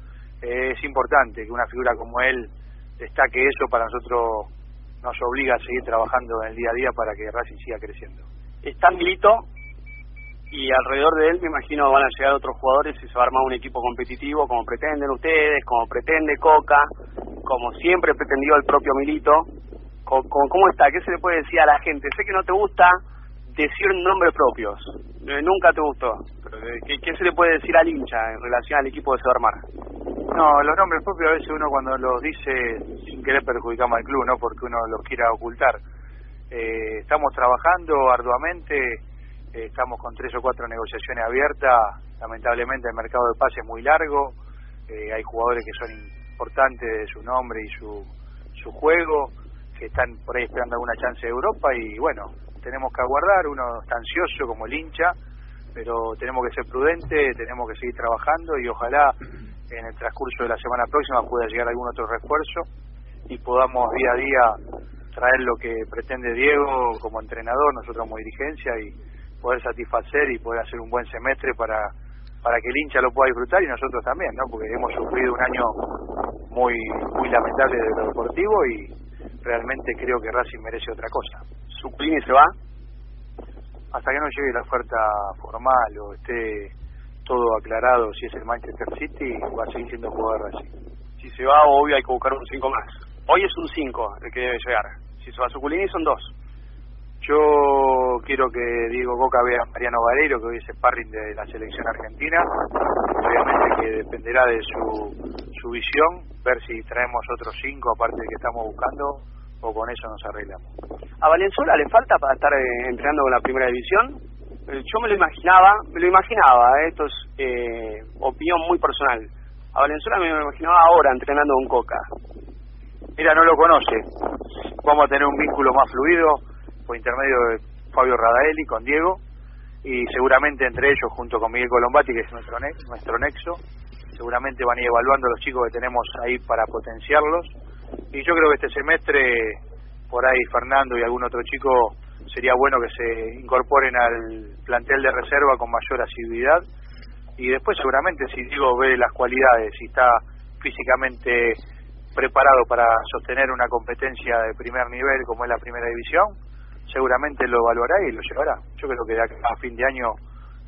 [SPEAKER 12] Eh, es importante que una figura como él destaque eso para nosotros nos obliga a seguir trabajando en el día a día para que Racing siga creciendo.
[SPEAKER 6] Está Milito y alrededor de él me imagino van a llegar otros jugadores y se va a armar un equipo competitivo como pretenden ustedes, como pretende Coca, como siempre pretendió el propio Milito. Co- ¿Cómo está? ¿Qué se le puede decir a la gente? Sé que no te gusta decir nombres propios, eh, nunca te gustó, eh, ¿qué, qué se le puede decir al hincha en relación al equipo que se va a armar?
[SPEAKER 12] No, los nombres propios a veces uno cuando los dice sin querer perjudicamos al club, no porque uno los quiera ocultar. Eh, estamos trabajando arduamente, eh, estamos con tres o cuatro negociaciones abiertas. Lamentablemente el mercado de pase es muy largo, eh, hay jugadores que son importantes de su nombre y su, su juego, que están por ahí esperando alguna chance de Europa y bueno, tenemos que aguardar, uno está ansioso como el hincha, pero tenemos que ser prudentes, tenemos que seguir trabajando y ojalá en el transcurso de la semana próxima pueda llegar algún otro refuerzo y podamos día a día traer lo que pretende Diego como entrenador, nosotros como dirigencia y poder satisfacer y poder hacer un buen semestre para para que el hincha lo pueda disfrutar y nosotros también, ¿no? Porque hemos sufrido un año muy muy lamentable de lo deportivo y realmente creo que Racing merece otra cosa.
[SPEAKER 6] ¿Suplini se va?
[SPEAKER 12] Hasta que no llegue la oferta formal o esté todo aclarado si es el Manchester City, va a seguir siendo jugador Racing.
[SPEAKER 6] Si se va, obvio hay que buscar un 5 más. Hoy es un 5 el que debe llegar. Si se va Suculini son dos.
[SPEAKER 12] Yo quiero que Diego Coca vea a Mariano Vareiro, que hoy es sparring de la selección argentina. Obviamente que dependerá de su, su visión, ver si traemos otros cinco aparte del que estamos buscando o con eso nos arreglamos.
[SPEAKER 6] ¿A Valenzuela le falta para estar eh, entrenando con la primera división? Eh, yo me lo imaginaba, me lo imaginaba, eh, esto es eh, opinión muy personal. A Valenzuela me lo imaginaba ahora entrenando con Coca.
[SPEAKER 12] Mira, no lo conoce. Vamos a tener un vínculo más fluido por intermedio de Fabio Radaeli con Diego y seguramente entre ellos, junto con Miguel Colombati, que es nuestro, ne- nuestro nexo, seguramente van a ir evaluando los chicos que tenemos ahí para potenciarlos. Y yo creo que este semestre, por ahí Fernando y algún otro chico, sería bueno que se incorporen al plantel de reserva con mayor asiduidad. Y después seguramente si Diego ve las cualidades y está físicamente preparado para sostener una competencia de primer nivel como es la primera división, seguramente lo evaluará y lo llevará. Yo creo que de acá a fin de año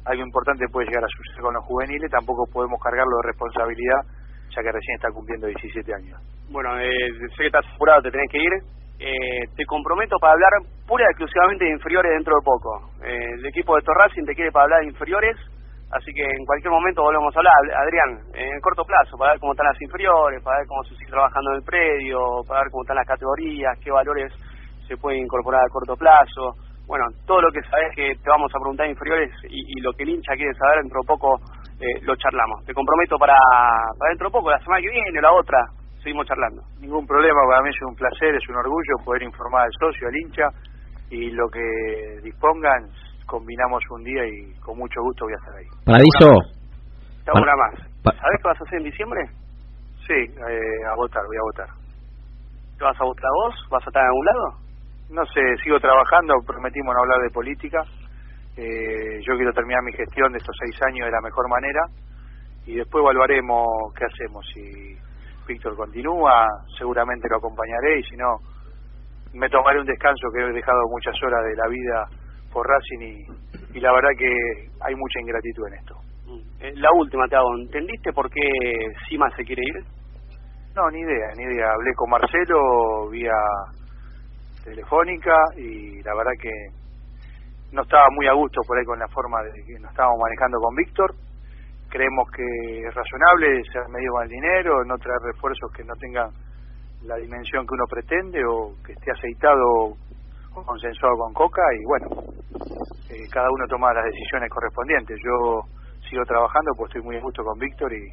[SPEAKER 12] algo importante puede llegar a suceder con los juveniles, tampoco podemos cargarlo de responsabilidad ya que recién está cumpliendo 17 años.
[SPEAKER 6] Bueno, eh, sé que estás apurado, te tenés que ir. Eh, te comprometo para hablar pura y exclusivamente de inferiores dentro de poco. Eh, el equipo de Torracing te quiere para hablar de inferiores, así que en cualquier momento volvemos a hablar, Adrián, en corto plazo, para ver cómo están las inferiores, para ver cómo se sigue trabajando en el predio, para ver cómo están las categorías, qué valores se pueden incorporar a corto plazo. Bueno, todo lo que sabes que te vamos a preguntar inferiores y, y lo que el hincha quiere saber dentro de poco eh, lo charlamos. Te comprometo para, para dentro de poco, la semana que viene o la otra, seguimos charlando.
[SPEAKER 12] Ningún problema, para mí es un placer, es un orgullo poder informar al socio, al hincha y lo que dispongan combinamos un día y con mucho gusto voy a estar ahí.
[SPEAKER 5] Paradiso.
[SPEAKER 6] Una más.
[SPEAKER 5] pa-
[SPEAKER 6] ¿Sabés qué vas a hacer en diciembre?
[SPEAKER 12] Sí, eh, a votar, voy a votar.
[SPEAKER 6] ¿Te vas a votar vos? ¿Vas a estar en algún lado?
[SPEAKER 12] No sé, sigo trabajando, prometimos no hablar de política. Eh, yo quiero terminar mi gestión de estos seis años de la mejor manera y después evaluaremos qué hacemos. Si Víctor continúa, seguramente lo acompañaré y si no, me tomaré un descanso que he dejado muchas horas de la vida por Racing y, y la verdad que hay mucha ingratitud en esto.
[SPEAKER 6] Eh, la última te hago. ¿Entendiste por qué Sima se quiere ir?
[SPEAKER 12] No, ni idea, ni idea. Hablé con Marcelo vía telefónica y la verdad que no estaba muy a gusto por ahí con la forma de que nos estábamos manejando con Víctor. Creemos que es razonable ser medio con el dinero, no traer refuerzos que no tengan la dimensión que uno pretende o que esté aceitado o consensuado con Coca y bueno, eh, cada uno toma las decisiones correspondientes. Yo sigo trabajando pues estoy muy a gusto con Víctor y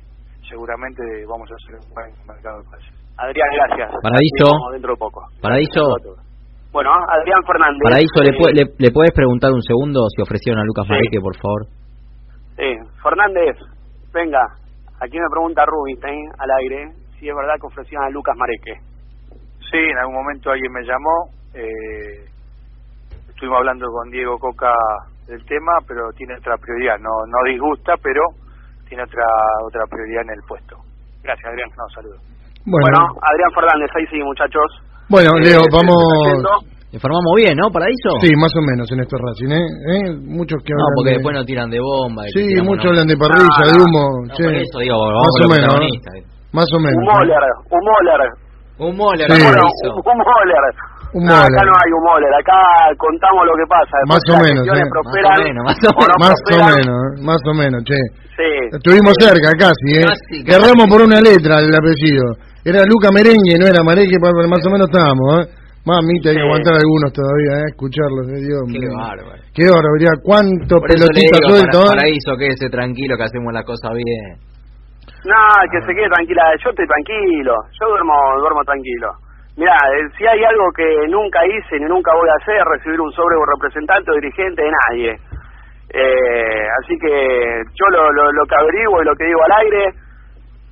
[SPEAKER 12] seguramente vamos a hacer un buen mercado de pases.
[SPEAKER 6] Adrián, gracias.
[SPEAKER 5] Paradiso.
[SPEAKER 6] Dentro de poco.
[SPEAKER 5] Paradiso.
[SPEAKER 6] Bueno, Adrián Fernández.
[SPEAKER 5] Paradiso, ¿le,
[SPEAKER 6] Eh,
[SPEAKER 5] pu- le, le puedes preguntar un segundo si ofrecieron a Lucas
[SPEAKER 6] Sí.
[SPEAKER 5] Mareque, por favor?
[SPEAKER 6] eh, Fernández, venga. Aquí me pregunta Rubinstein al aire si es verdad que ofrecían a Lucas Mareque.
[SPEAKER 12] Sí, en algún momento alguien me llamó. eh, estuvimos hablando con Diego Coca del tema, pero tiene otra prioridad, no no disgusta, pero tiene otra otra prioridad en el puesto. Gracias, Adrián. No, saludos.
[SPEAKER 6] Bueno, Adrián Fernández, ahí sí, muchachos.
[SPEAKER 4] Bueno,
[SPEAKER 6] Eh,
[SPEAKER 4] Leo,
[SPEAKER 6] se-
[SPEAKER 4] vamos...
[SPEAKER 5] Informamos bien, ¿no, Paraíso?
[SPEAKER 4] Sí, más o menos en estos Racing, ¿eh? ¿Eh? Muchos que
[SPEAKER 5] No,
[SPEAKER 4] hablan
[SPEAKER 5] porque
[SPEAKER 4] de-
[SPEAKER 5] después nos tiran de bomba. y
[SPEAKER 4] Sí,
[SPEAKER 5] tiramos
[SPEAKER 4] muchos hablan de parrilla,
[SPEAKER 5] No,
[SPEAKER 4] de
[SPEAKER 5] no,
[SPEAKER 4] humo.
[SPEAKER 5] no,
[SPEAKER 4] che.
[SPEAKER 5] por eso digo, vamos
[SPEAKER 4] más o menos, ¿eh? Más o menos.
[SPEAKER 6] Un Moller, un Moller.
[SPEAKER 5] Un mole,
[SPEAKER 4] Sí.
[SPEAKER 6] Bueno, No, acá no hay un Moller, acá contamos lo que pasa. Después
[SPEAKER 4] Más o menos, eh.
[SPEAKER 6] prosperan
[SPEAKER 5] Más o menos, más o
[SPEAKER 6] o no
[SPEAKER 4] Más o
[SPEAKER 6] prosperan,
[SPEAKER 4] menos, más o menos, che.
[SPEAKER 6] Sí.
[SPEAKER 4] Estuvimos cerca, casi, ¿eh?
[SPEAKER 5] Casi, casi.
[SPEAKER 4] Erramos por una letra el apellido. Era Luca Merengue, no era Mareque, pero más o menos estábamos, ¿eh? Mamita, hay que aguantar algunos todavía, ¿eh? Escucharlos, eh, Dios
[SPEAKER 5] Qué
[SPEAKER 4] mío.
[SPEAKER 5] bárbaro.
[SPEAKER 4] Qué barbaridad, cuánto
[SPEAKER 5] Por
[SPEAKER 4] pelotita suelto,
[SPEAKER 5] para,
[SPEAKER 4] ¿eh?
[SPEAKER 5] Paraíso, quédese tranquilo que hacemos la cosa bien.
[SPEAKER 6] No, que se quede tranquila. Yo estoy tranquilo. Yo duermo, duermo tranquilo. Mirá, eh, si hay algo que nunca hice ni nunca voy a hacer, recibir un sobre de representante o dirigente de nadie. Eh, así que yo lo, lo, lo que averiguo y lo que digo al aire,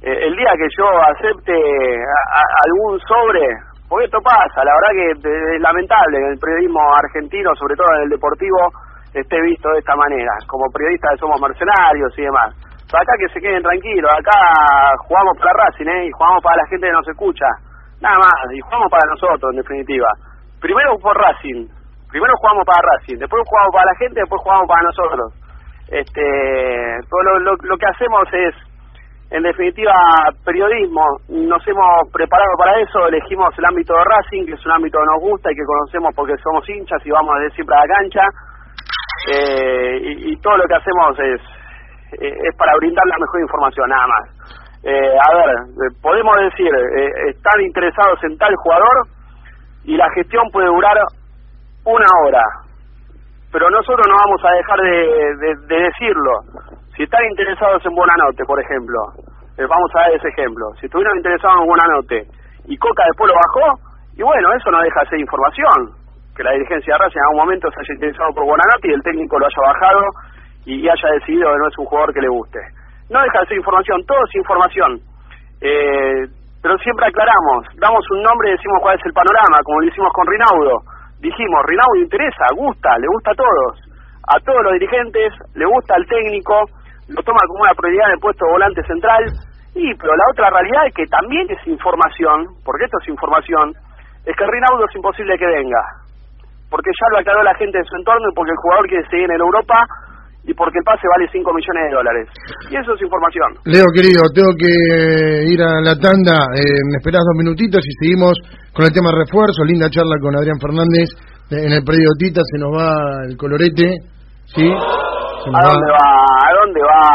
[SPEAKER 6] eh, el día que yo acepte a- algún sobre, porque esto pasa, la verdad que es lamentable que el periodismo argentino, sobre todo en el deportivo, esté visto de esta manera. Como periodistas somos mercenarios y demás. Pero acá que se queden tranquilos, acá jugamos para Racing, ¿eh? Y jugamos para la gente que nos escucha. Nada más, y jugamos para nosotros, en definitiva. Primero por Racing, primero jugamos para Racing, después jugamos para la gente, después jugamos para nosotros. Este, todo lo, lo, lo que hacemos es, en definitiva, periodismo. Nos hemos preparado para eso, elegimos el ámbito de Racing, que es un ámbito que nos gusta y que conocemos porque somos hinchas y vamos desde siempre a la cancha. Eh, y, y todo lo que hacemos es, eh, es para brindar la mejor información, nada más. Eh, a ver, eh, podemos decir, eh, están interesados en tal jugador y la gestión puede durar una hora, pero nosotros no vamos a dejar de, de- de decirlo. Si están interesados en Buenanote, por ejemplo, eh, vamos a dar ese ejemplo. Si estuvieron interesados en Buenanote y Coca después lo bajó, y bueno, eso no deja de ser información. Que la dirigencia de Racing en algún momento se haya interesado por Buenanote y el técnico lo haya bajado y haya decidido que no es un jugador que le guste. No deja de ser información, todo es información. Eh, pero siempre aclaramos, damos un nombre y decimos cuál es el panorama, como lo hicimos con Rinaudo. Dijimos, Rinaudo interesa, gusta, le gusta a todos. A todos los dirigentes, le gusta al técnico, lo toma como una prioridad en el puesto de volante central. Y, pero la otra realidad es que también es información, porque esto es información, es que Rinaudo es imposible que venga. Porque ya lo aclaró la gente de su entorno y porque el jugador quiere seguir en Europa y porque el pase vale 5 millones de dólares. Y eso es información.
[SPEAKER 4] Leo, querido, tengo que ir a la tanda. Eh, me esperás dos minutitos y seguimos con el tema refuerzo. Linda charla con Adrián Fernández eh, en el predio Tita. Se nos va el colorete. ¿Sí? Se nos
[SPEAKER 6] ¿A dónde va? ¿A dónde va?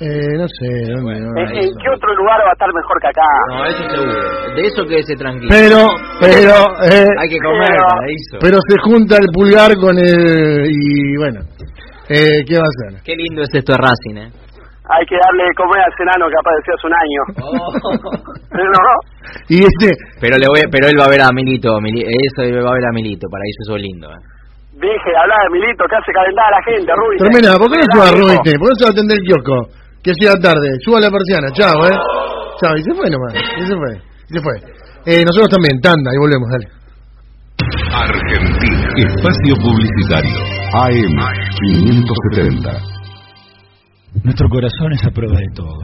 [SPEAKER 4] Eh, no sé, ¿dónde va?
[SPEAKER 6] ¿En, en qué otro lugar va a estar mejor que acá?
[SPEAKER 5] No, eso seguro. De eso quédese tranquilo.
[SPEAKER 4] Pero, pero, eh,
[SPEAKER 5] Hay que comer,
[SPEAKER 6] pero-
[SPEAKER 5] Paraíso.
[SPEAKER 4] pero se junta el pulgar con el... Y bueno, eh, ¿qué va a hacer?
[SPEAKER 5] Qué lindo es esto de Racing, ¿eh?
[SPEAKER 6] Hay que darle de comer al enano que apareció hace un año. ¿No?
[SPEAKER 4] Y este,
[SPEAKER 5] Pero le voy, pero él va a ver a Milito, Mili- eso él va a ver a Milito, Paraíso eso es lindo, ¿eh?
[SPEAKER 6] Deje de hablar de Milito que hace calentar a la gente, Rubén.
[SPEAKER 4] termina, ¿por qué no suba Rubite? ¿Por qué no se va a atender el kiosco? Que llega tarde, suba la persiana, chao, eh. Chao, y se fue nomás, y se fue, y se fue. Eh, nosotros también, tanda, y volvemos, dale.
[SPEAKER 2] Argentina. Espacio Publicitario. AM 570.
[SPEAKER 8] Nuestro corazón es a prueba de todo.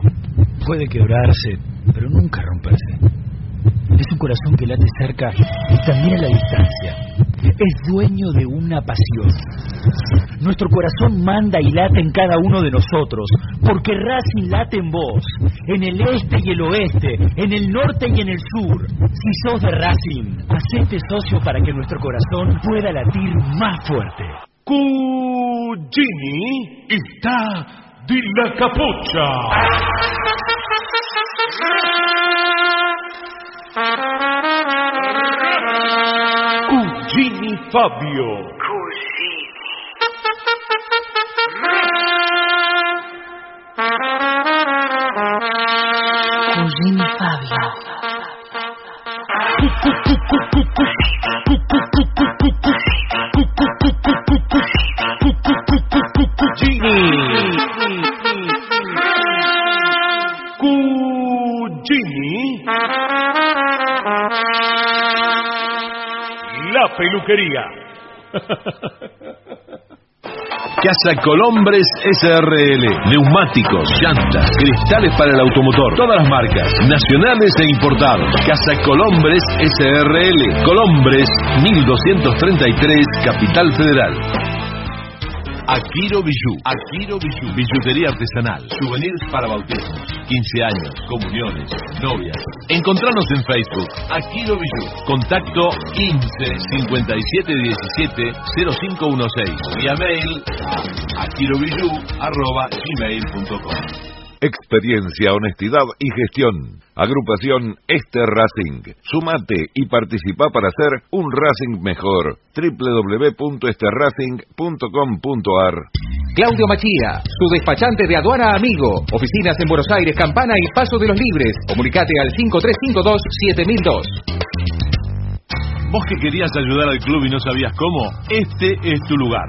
[SPEAKER 8] Puede quebrarse, pero nunca romperse. Es un corazón que late cerca y también a la distancia. Es dueño de una pasión. Nuestro corazón manda y late en cada uno de nosotros, porque Racing late en vos, en el este y el oeste, en el norte y en el sur. Si sos de Racing, hacete socio para que nuestro corazón pueda latir más fuerte.
[SPEAKER 7] Cugini está de la capucha. Cugini Fabio.
[SPEAKER 3] Cugini Fabio.
[SPEAKER 7] Peluquería. Casa Colombres SRL. Neumáticos, llantas, cristales para el automotor. Todas las marcas, nacionales e importados. Casa Colombres SRL. Colombres 1233, Capital Federal. Akiro Bijou. Akiro Bijou. Billutería artesanal. Souvenirs para bautismos, 15 años, comuniones, novias. Encontranos en Facebook. Bijou. Contacto 15 57 17 0516. Vía mail a akirobijou.com.
[SPEAKER 2] Experiencia, honestidad y gestión. Agrupación Este Racing. Sumate y participa para hacer un Racing mejor. www.esterracing.com.ar
[SPEAKER 3] Claudio Machía, su despachante de aduana amigo. Oficinas en Buenos Aires, Campana y Paso de los Libres. Comunicate al 5352-7002.
[SPEAKER 7] Vos que querías ayudar al club y no sabías cómo, este es tu lugar.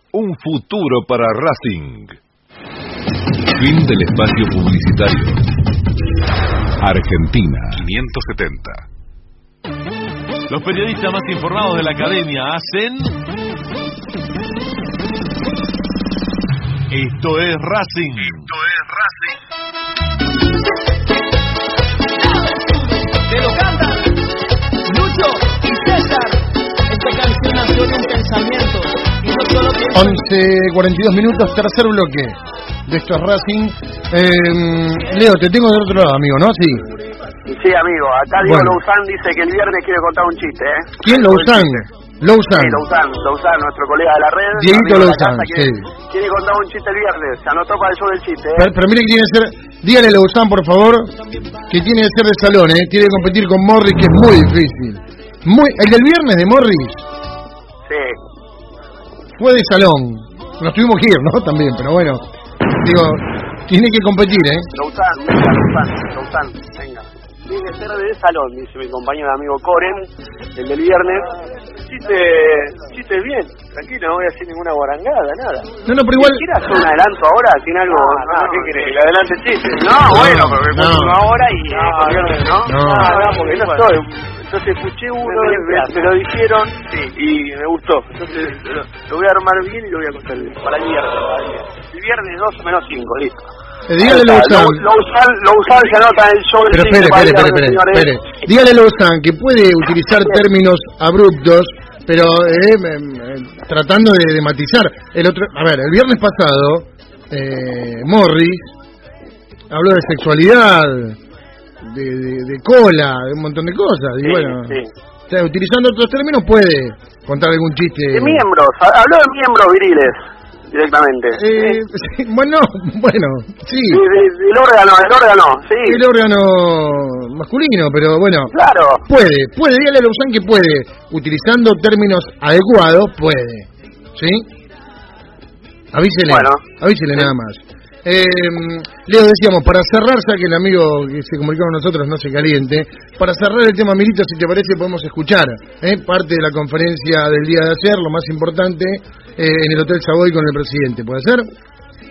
[SPEAKER 2] un futuro para Racing. Fin del espacio publicitario. Argentina 570.
[SPEAKER 7] Los periodistas más informados de la academia hacen. Esto es Racing.
[SPEAKER 13] Esto es Racing.
[SPEAKER 9] Te lo cantan Lucho y César. Esta canción nació de un pensamiento.
[SPEAKER 4] 11, 42 minutos, tercer bloque de esto es Racing. Eh, Leo, te tengo del otro lado, amigo, ¿no? Sí.
[SPEAKER 6] Sí, amigo, acá Diego
[SPEAKER 4] Bueno.
[SPEAKER 6] Lousán dice que el viernes quiere contar un chiste, ¿eh?
[SPEAKER 4] ¿Quién? Lousán. Lousán.
[SPEAKER 6] Sí, Lousán, Lousán, nuestro colega de la red.
[SPEAKER 4] Dieguito Lousán,
[SPEAKER 6] quiere,
[SPEAKER 4] sí.
[SPEAKER 6] quiere contar un chiste el viernes. Se anotó para el show del chiste, ¿eh?
[SPEAKER 4] Pero, pero mire que tiene que ser. Dígale Lousán, por favor, que tiene que ser de salón, ¿eh? Tiene que competir con Morris, que es muy difícil. Muy, el del viernes de Morris
[SPEAKER 6] Sí.
[SPEAKER 4] Fue de salón. Nos tuvimos que ir, ¿no? También, pero bueno. Digo, tiene que competir, ¿eh?
[SPEAKER 6] Lousán, venga, Lousán, venga. Tiene que ser de salón, dice mi compañero amigo Coren, el del viernes. Chiste, chiste bien, tranquilo, no voy a hacer ninguna guarangada, nada.
[SPEAKER 4] No, no, pero igual.
[SPEAKER 6] ¿Quieres hacer un adelanto ahora? ¿Tiene algo? No, ¿Qué querés? ¿El adelante chiste? No, bueno, porque
[SPEAKER 4] no.
[SPEAKER 6] no. uno ahora y
[SPEAKER 4] No,
[SPEAKER 6] el viernes, ¿no?
[SPEAKER 4] no.
[SPEAKER 6] Ah, no, porque no estoy. Entonces escuché uno, me, me lo dijeron y me gustó. Entonces lo, lo voy a armar bien y lo voy a contar bien. Para el viernes. para el viernes. El viernes 2 menos 5, listo.
[SPEAKER 4] Eh, dígale. Lousán,
[SPEAKER 6] Lousán se anota en el show
[SPEAKER 4] Pero espere, espere, espere. Dígale a Lousán que puede utilizar términos abruptos, pero eh, tratando de, de matizar. El otro, a ver, el viernes pasado, eh, Morris habló de sexualidad, de, de- de cola, de un montón de cosas. Y
[SPEAKER 6] Sí,
[SPEAKER 4] bueno,
[SPEAKER 6] sí.
[SPEAKER 4] o sea, utilizando otros términos puede contar algún chiste.
[SPEAKER 6] De miembros, ha- habló de miembros viriles directamente.
[SPEAKER 4] Eh, sí, bueno, bueno, sí.
[SPEAKER 6] Sí, del órgano, del órgano, sí.
[SPEAKER 4] El órgano masculino, pero bueno.
[SPEAKER 6] Claro.
[SPEAKER 4] Puede, puede, dígale a Lausanne que puede, utilizando términos adecuados, puede. ¿Sí? Avísele,
[SPEAKER 6] Bueno.
[SPEAKER 4] avísele nada más. Eh, Leo, decíamos, para cerrar, ya que el amigo que se comunicó con nosotros no se caliente, para cerrar el tema Milito, si te parece, podemos escuchar ¿eh? parte de la conferencia del día de ayer, lo más importante, eh, en el Hotel Savoy con el presidente. ¿Puede ser?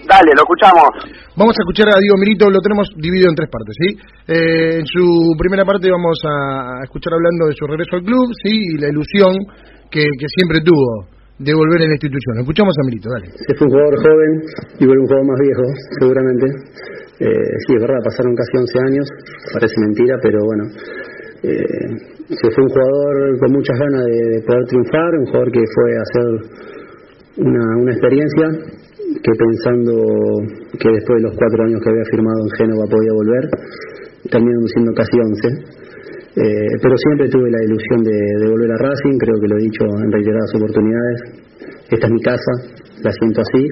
[SPEAKER 6] Dale, lo escuchamos.
[SPEAKER 4] Vamos a escuchar a Diego Milito, lo tenemos dividido en tres partes, ¿sí? Eh, en su primera parte vamos a escuchar hablando de su regreso al club, ¿sí? Y la ilusión que, que siempre tuvo de volver a la institución. Escuchamos a Milito, dale.
[SPEAKER 14] Fue un jugador joven y vuelve un jugador más viejo, seguramente. Eh, sí, es verdad, pasaron casi 11 años, parece mentira, pero bueno. Eh, se fue un jugador con muchas ganas de, de poder triunfar, un jugador que fue a hacer una, una experiencia, que pensando que después de los cuatro años que había firmado en Génova podía volver, terminaron siendo casi 11. Eh, pero siempre tuve la ilusión de, volver a Racing, creo que lo he dicho en reiteradas oportunidades. Esta es mi casa, la siento así.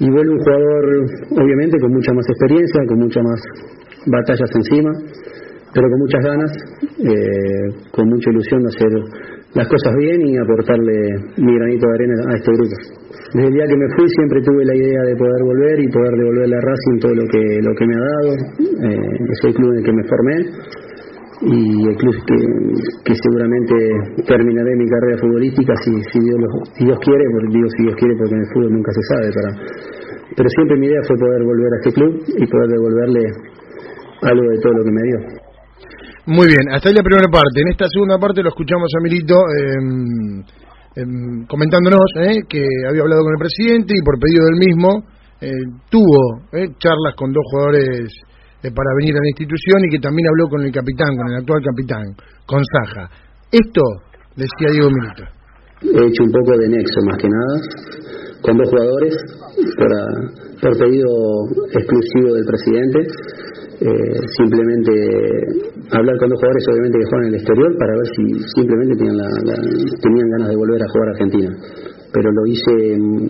[SPEAKER 14] Y vuelve un jugador, obviamente, con mucha más experiencia, con muchas más batallas encima, pero con muchas ganas, eh, con mucha ilusión de hacer las cosas bien y aportarle mi granito de arena a este grupo. Desde el día que me fui siempre tuve la idea de poder volver y poder devolverle a Racing todo lo que, lo que me ha dado. Eh, es el club en el que me formé y el club que, que seguramente terminaré mi carrera futbolística si, si, Dios, lo- si Dios quiere, porque digo si Dios quiere porque en el fútbol nunca se sabe, para, pero siempre mi idea fue poder volver a este club y poder devolverle algo de todo lo que me dio.
[SPEAKER 4] Muy bien, hasta ahí la primera parte. En esta segunda parte lo escuchamos a Milito em, comentándonos eh, que había hablado con el presidente y por pedido del mismo eh, tuvo eh, charlas con dos jugadores eh, para venir a la institución y que también habló con el capitán, con el actual capitán, con Saja. Esto decía Diego Milito.
[SPEAKER 14] He hecho un poco de nexo más que nada con dos jugadores para, por pedido exclusivo del presidente. Eh, simplemente hablar con dos jugadores obviamente que juegan en el exterior para ver si simplemente tenían, tenían ganas de volver a jugar a Argentina. Pero lo hice mm,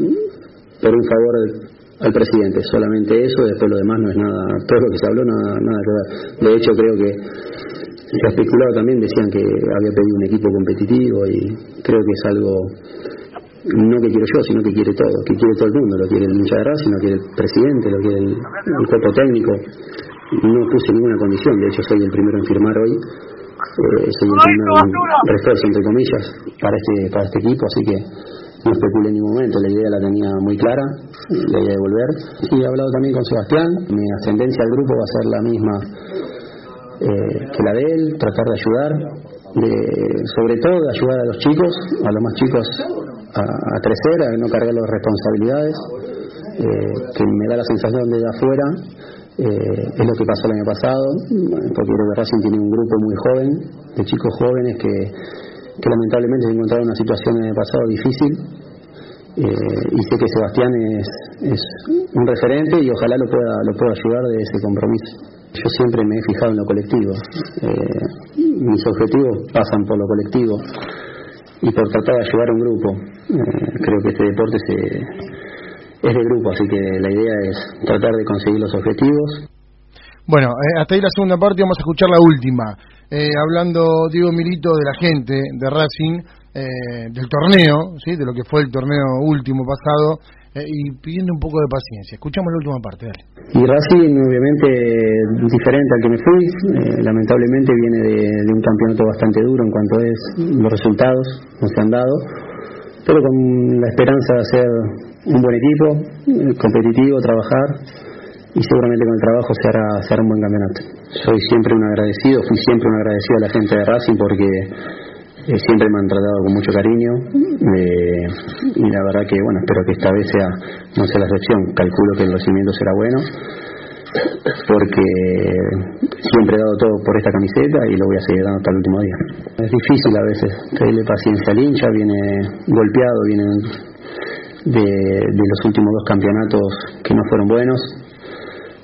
[SPEAKER 14] por un favor al, presidente, solamente eso, después lo demás no es nada, todo lo que se habló nada, nada que ver. De hecho creo que se ha especulado también, decían que había pedido un equipo competitivo y creo que es algo no que quiero yo, sino que quiere todo, que quiere todo el mundo, lo quiere el hincha de Racing, lo quiere el presidente, lo quiere el, el cuerpo técnico. No puse ninguna condición, de hecho soy el primero en firmar hoy, eh, soy el primer refuerzo entre comillas para este, para este equipo, así que no especulé en ningún momento, la idea la tenía muy clara, la idea de volver. Y he hablado también con Sebastián, mi ascendencia al grupo va a ser la misma eh, que la de él, tratar de ayudar, de, sobre todo de ayudar a los chicos, a los más chicos a, crecer, a no cargar las responsabilidades, eh, que me da la sensación de afuera, eh, es lo que pasó el año pasado, porque creo que Racing tiene un grupo muy joven, de chicos jóvenes que, que lamentablemente se encontraron en una situación en el pasado difícil, eh, y sé que Sebastián es, es un referente y ojalá lo pueda, lo pueda ayudar de ese compromiso. Yo siempre me he fijado en lo colectivo. Eh, mis objetivos pasan por lo colectivo y por tratar de ayudar a un grupo. Eh, creo que este deporte se, es de grupo, así que la idea es tratar de conseguir los objetivos.
[SPEAKER 4] Bueno, eh, hasta ahí la segunda parte, vamos a escuchar la última. Eh, hablando, Diego Milito, de la gente de Racing, eh, del torneo, ¿sí? de lo que fue el torneo último pasado, eh, y pidiendo un poco de paciencia. Escuchamos la última parte, dale.
[SPEAKER 14] Y Racing, obviamente, diferente al que me fui, eh, lamentablemente viene de, de un campeonato bastante duro en cuanto es los resultados, no se han dado, pero con la esperanza de hacer un buen equipo, eh, competitivo, trabajar, y seguramente con el trabajo se hará, se hará un buen campeonato. Soy siempre un agradecido, fui siempre un agradecido a la gente de Racing porque eh, siempre me han tratado con mucho cariño eh, y la verdad que bueno espero que esta vez sea no sea la excepción. Calculo que el recibimiento será bueno porque siempre he dado todo por esta camiseta y lo voy a seguir dando hasta el último día. Es difícil a veces pedirle paciencia al hincha viene golpeado viene de, de los últimos dos campeonatos que no fueron buenos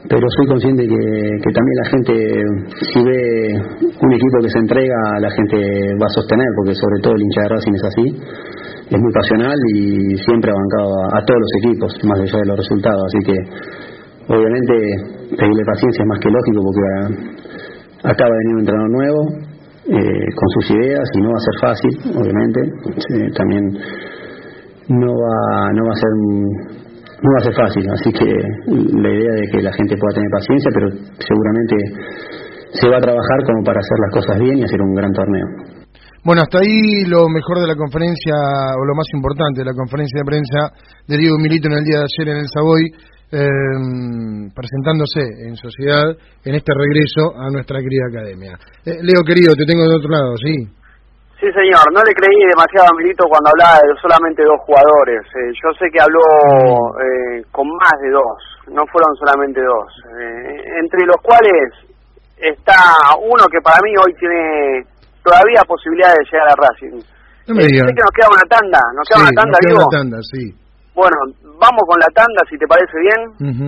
[SPEAKER 14] pero soy consciente que, que también la gente, si ve un equipo que se entrega, la gente va a sostener, porque sobre todo el hincha de Racing es así, es muy pasional y siempre ha bancado a, todos los equipos, más allá de los resultados, así que obviamente pedirle paciencia es más que lógico porque acaba de venir un entrenador nuevo, eh, con sus ideas y no va a ser fácil, obviamente, Eh, también no va, no va a ser no va a fácil, así que la idea de que la gente pueda tener paciencia, pero seguramente se va a trabajar como para hacer las cosas bien y hacer un gran torneo.
[SPEAKER 4] Bueno, hasta ahí lo mejor de la conferencia, o lo más importante de la conferencia de prensa de Diego Milito en el día de ayer en el Savoy, eh, presentándose en sociedad en este regreso a nuestra querida academia. Eh, Leo, querido, te tengo de otro lado, ¿sí?
[SPEAKER 6] Sí, señor, no le creí demasiado a Milito cuando hablaba de solamente dos jugadores. Eh, yo sé que habló eh, con más de dos, no fueron solamente dos. Eh, entre los cuales está uno que para mí hoy tiene todavía posibilidad de llegar a Racing.
[SPEAKER 4] No me
[SPEAKER 6] Eh,
[SPEAKER 4] digas.
[SPEAKER 6] que nos queda una tanda, nos queda
[SPEAKER 4] Sí,
[SPEAKER 6] una tanda,
[SPEAKER 4] nos queda una tanda, sí.
[SPEAKER 6] Bueno, vamos con la tanda si te parece bien.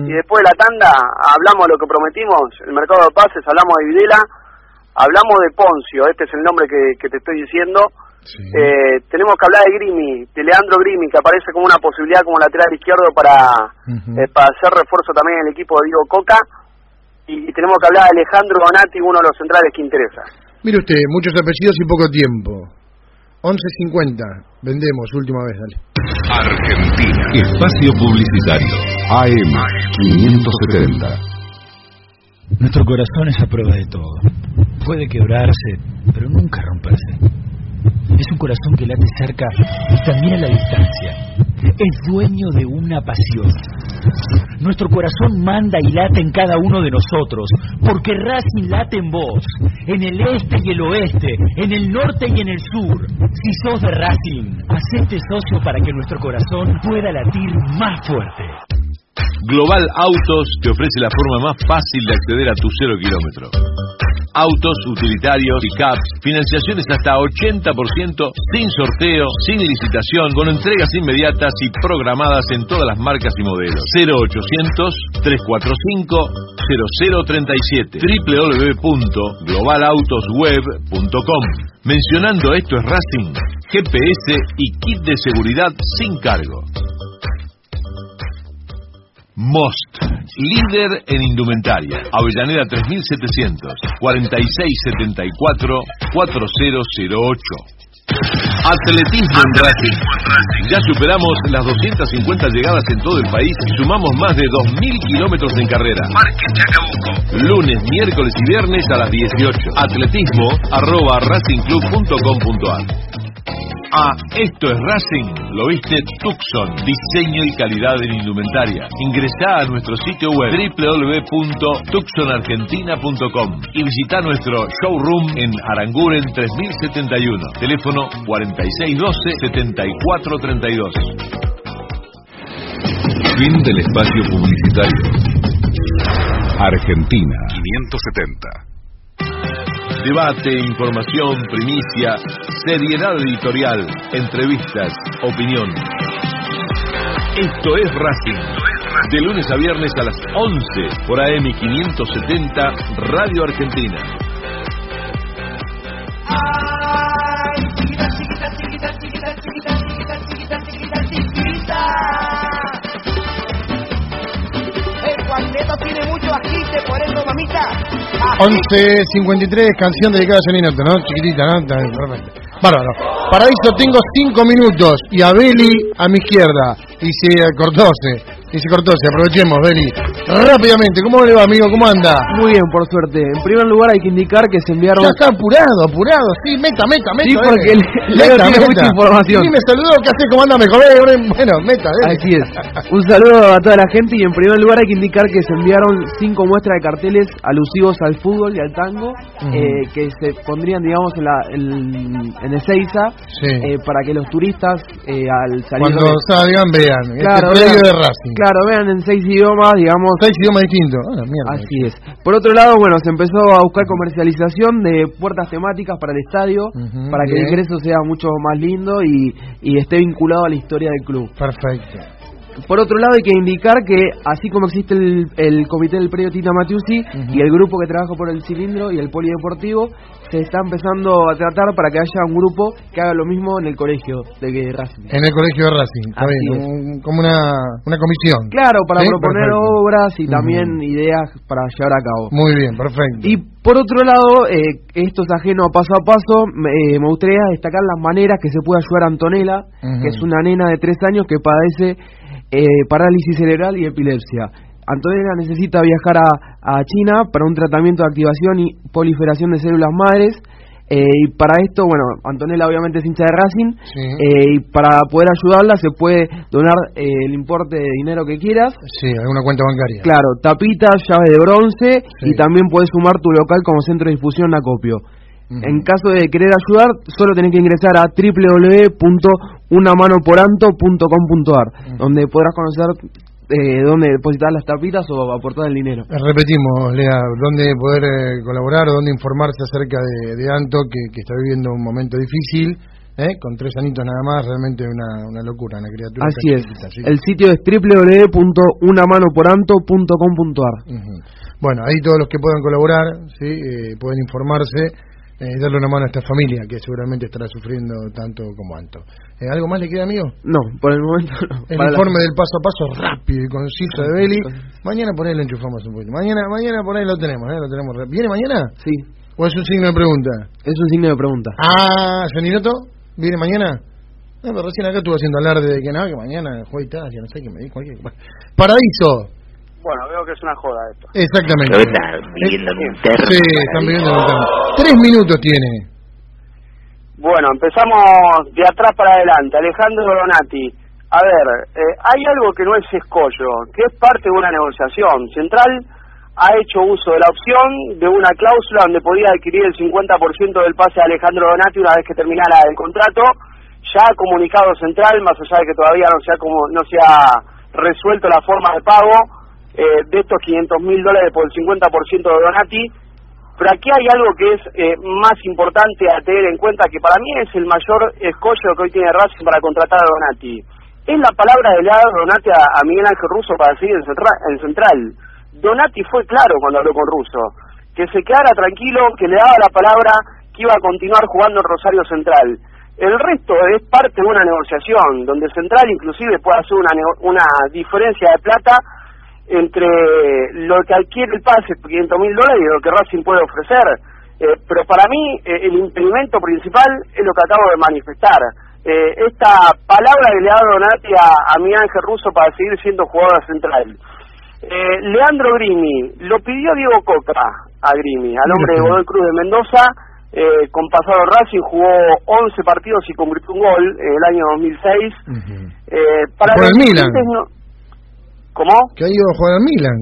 [SPEAKER 6] Y después de la tanda hablamos de lo que prometimos, el mercado de pases, hablamos de Videla, hablamos de Poncio, este es el nombre que, que te estoy diciendo. Eh, tenemos que hablar de Grimi, de Leandro Grimi, que aparece como una posibilidad como lateral izquierdo para, eh, para hacer refuerzo también en el equipo de Diego Coca. Y, y tenemos que hablar de Alejandro Donati, uno de los centrales que interesa.
[SPEAKER 4] Mire usted, muchos apellidos y poco tiempo. 11.50. Vendemos, última vez, dale.
[SPEAKER 7] Argentina. Espacio Publicitario. AM 570.
[SPEAKER 8] Nuestro corazón es a prueba de todo. Puede quebrarse, pero nunca romperse. Es un corazón que late cerca y también a la distancia. Es dueño de una pasión. Nuestro corazón manda y late en cada uno de nosotros, porque Racing late en vos, en el este y el oeste, en el norte y en el sur. Si sos de Racing, hacete socio para que nuestro corazón pueda latir más fuerte.
[SPEAKER 7] Global Autos te ofrece la forma más fácil de acceder a tu cero kilómetro. Autos, utilitarios, pickups, financiaciones hasta 80%, sin sorteo, sin licitación, con entregas inmediatas y programadas en todas las marcas y modelos. 0800-345-0037 www.globalautosweb.com Mencionando esto es Racing, GPS y kit de seguridad sin cargo. Most, líder en indumentaria. Avellaneda 3700, 4674, 4008. Atletismo en Racing. Ya superamos las 250 llegadas en todo el país y sumamos más de 2.000 kilómetros en carrera. Lunes, miércoles y viernes a las 18. Atletismo arroba racingclub.com.ar Ah, esto es Racing, lo viste Tucson, diseño y calidad en indumentaria. Ingresá a nuestro sitio web www.tucsonargentina.com y visita nuestro showroom en Aranguren 3071, teléfono 4612-7432.
[SPEAKER 2] Fin del espacio publicitario. Argentina 570.
[SPEAKER 7] Debate, información, primicia, seriedad editorial, entrevistas, opinión. Esto es Racing. De lunes a viernes a las 11 por AM 570 Radio Argentina.
[SPEAKER 15] El cuarteto tiene mucho agite, por eso, mamita.
[SPEAKER 4] 11.53, canción dedicada a Janinato, ¿no? Chiquitita, perfecto. Bárbaro. Para eso tengo 5 minutos y a Beli a mi izquierda. Y se cortó, se. Y se cortó, se. Aprovechemos, Beli. Rápidamente, ¿cómo le va, amigo? ¿Cómo anda?
[SPEAKER 16] Muy bien, por suerte. En primer lugar hay que indicar que se enviaron...
[SPEAKER 4] Ya está apurado, apurado. Sí, meta, meta, meta.
[SPEAKER 16] Sí, porque
[SPEAKER 4] dale.
[SPEAKER 16] Leo tiene mucha información.
[SPEAKER 4] Sí, me saludó, ¿qué hace? ¿Cómo anda? Eh, bueno, meta, dale.
[SPEAKER 16] Así es. Un saludo a toda la gente y en primer lugar hay que indicar que se enviaron cinco muestras de carteles alusivos al fútbol y al tango eh, que se pondrían, digamos, en, la, en, en Ezeiza
[SPEAKER 4] Sí.
[SPEAKER 16] eh, para que los turistas eh, al salir...
[SPEAKER 4] Cuando
[SPEAKER 16] de-
[SPEAKER 4] salgan, vean.
[SPEAKER 16] Claro,
[SPEAKER 4] este predio de Racing.
[SPEAKER 16] Claro, vean en seis idiomas, digamos.
[SPEAKER 4] Seis idiomas distintos. Ah, mierda.
[SPEAKER 16] Así es. Por otro lado, bueno, se empezó a buscar comercialización de puertas temáticas para el estadio, para que el ingreso sea mucho más lindo y, y esté vinculado a la historia del club.
[SPEAKER 4] Perfecto.
[SPEAKER 16] Por otro lado, hay que indicar que, así como existe el, el comité del predio Tita Matiusi y el grupo que trabaja por el cilindro y el polideportivo, se está empezando a tratar para que haya un grupo que haga lo mismo en el colegio de Racing.
[SPEAKER 4] En el colegio de Racing. Está bien. un- como una, una comisión.
[SPEAKER 16] Claro, para
[SPEAKER 4] Sí,
[SPEAKER 16] proponer
[SPEAKER 4] perfecto.
[SPEAKER 16] obras y también ideas para llevar a cabo.
[SPEAKER 4] Muy bien, perfecto.
[SPEAKER 16] Y por otro lado, eh, esto es ajeno a paso a paso, me, eh, me gustaría destacar las maneras que se puede ayudar a Antonella, que es una nena de tres años que padece eh, parálisis cerebral y epilepsia. Antonella necesita viajar a, a China para un tratamiento de activación y proliferación de células madres. eh, y para esto, bueno, Antonella obviamente es hincha de Racing,
[SPEAKER 4] Sí.
[SPEAKER 16] eh, y para poder ayudarla se puede donar eh, el importe de dinero que quieras.
[SPEAKER 4] Sí, alguna cuenta bancaria.
[SPEAKER 16] Claro, tapitas, llaves de bronce
[SPEAKER 4] Sí.
[SPEAKER 16] y también puedes sumar tu local como centro de difusión acopio. En caso de querer ayudar, solo tenés que ingresar a www.unamanoporanto.com.ar, donde podrás conocer eh, dónde depositar las tapitas o aportar el dinero.
[SPEAKER 4] Eh, Repetimos, Lea, dónde poder eh, colaborar o dónde informarse acerca de, de Anto, que, que está viviendo un momento difícil, ¿eh? con tres anitos nada más, realmente una, una locura, una criatura.
[SPEAKER 16] Así es.
[SPEAKER 4] chiquita, ¿sí?
[SPEAKER 16] El sitio es www.unamanoporanto.com.ar.
[SPEAKER 4] Ujú. Bueno, ahí todos los que puedan colaborar, ¿sí? Eh, pueden informarse eh, darle una mano a esta familia que seguramente estará sufriendo tanto como Anto. Eh, ¿Algo más le queda, amigo?
[SPEAKER 16] No, por el momento no.
[SPEAKER 4] El
[SPEAKER 16] Para la-
[SPEAKER 4] informe del paso a paso rápido y conciso de Beli. Mañana por ahí lo enchufamos un poquito. Mañana, mañana por ahí lo tenemos, ¿eh? Lo tenemos. ¿Viene mañana?
[SPEAKER 16] Sí,
[SPEAKER 4] ¿O es un signo de pregunta?
[SPEAKER 16] es un signo de pregunta.
[SPEAKER 4] Ah, Janinoto. ¿Viene mañana? No, pero recién acá estuvo haciendo alarde de que no, que mañana juega Italia, no sé qué me dijo. cualquier-. Paraíso.
[SPEAKER 6] Bueno, veo que es una joda esto.
[SPEAKER 4] Exactamente.
[SPEAKER 17] Pero está viviendo en un termo.
[SPEAKER 4] Sí, están viviendo en un termo. Tres minutos tiene.
[SPEAKER 6] Bueno, empezamos de atrás para adelante. Alejandro Donati. A ver, eh, hay algo que no es escollo, que es parte de una negociación. Central ha hecho uso de la opción de una cláusula donde podía adquirir el 50% del pase de Alejandro Donati una vez que terminara el contrato. Ya ha comunicado Central, más allá de que todavía no se ha, como, no se ha resuelto la forma de pago eh, de estos 500 mil dólares por el 50% de Donati. Pero aquí hay algo que es eh, más importante a tener en cuenta, que para mí es el mayor escollo que hoy tiene Racing para contratar a Donati. Es la palabra de Leandro Donati a, Miguel Ángel Russo para seguir en, Centra- en Central. Donati fue claro cuando habló con Russo, que se quedara tranquilo, que le daba la palabra que iba a continuar jugando en Rosario Central. El resto es parte de una negociación, donde Central inclusive puede hacer una, una diferencia de plata entre lo que adquiere el pase, 500 mil dólares, y lo que Racing puede ofrecer. Eh, pero para mí eh, el impedimento principal es lo que acabo de manifestar. Eh, esta palabra que le ha dado Donati a, a mi ángel ruso para seguir siendo jugador central. Eh, Leandro Grimi, lo pidió Diego Coca a Grimi, al hombre de Godoy Cruz de Mendoza, eh, con pasado Racing, jugó 11 partidos y convirtió un gol en el año 2006. Eh, para
[SPEAKER 4] Por
[SPEAKER 6] los
[SPEAKER 4] el Milan.
[SPEAKER 6] no- ¿Cómo?
[SPEAKER 4] Que ha ido a jugar al Milan.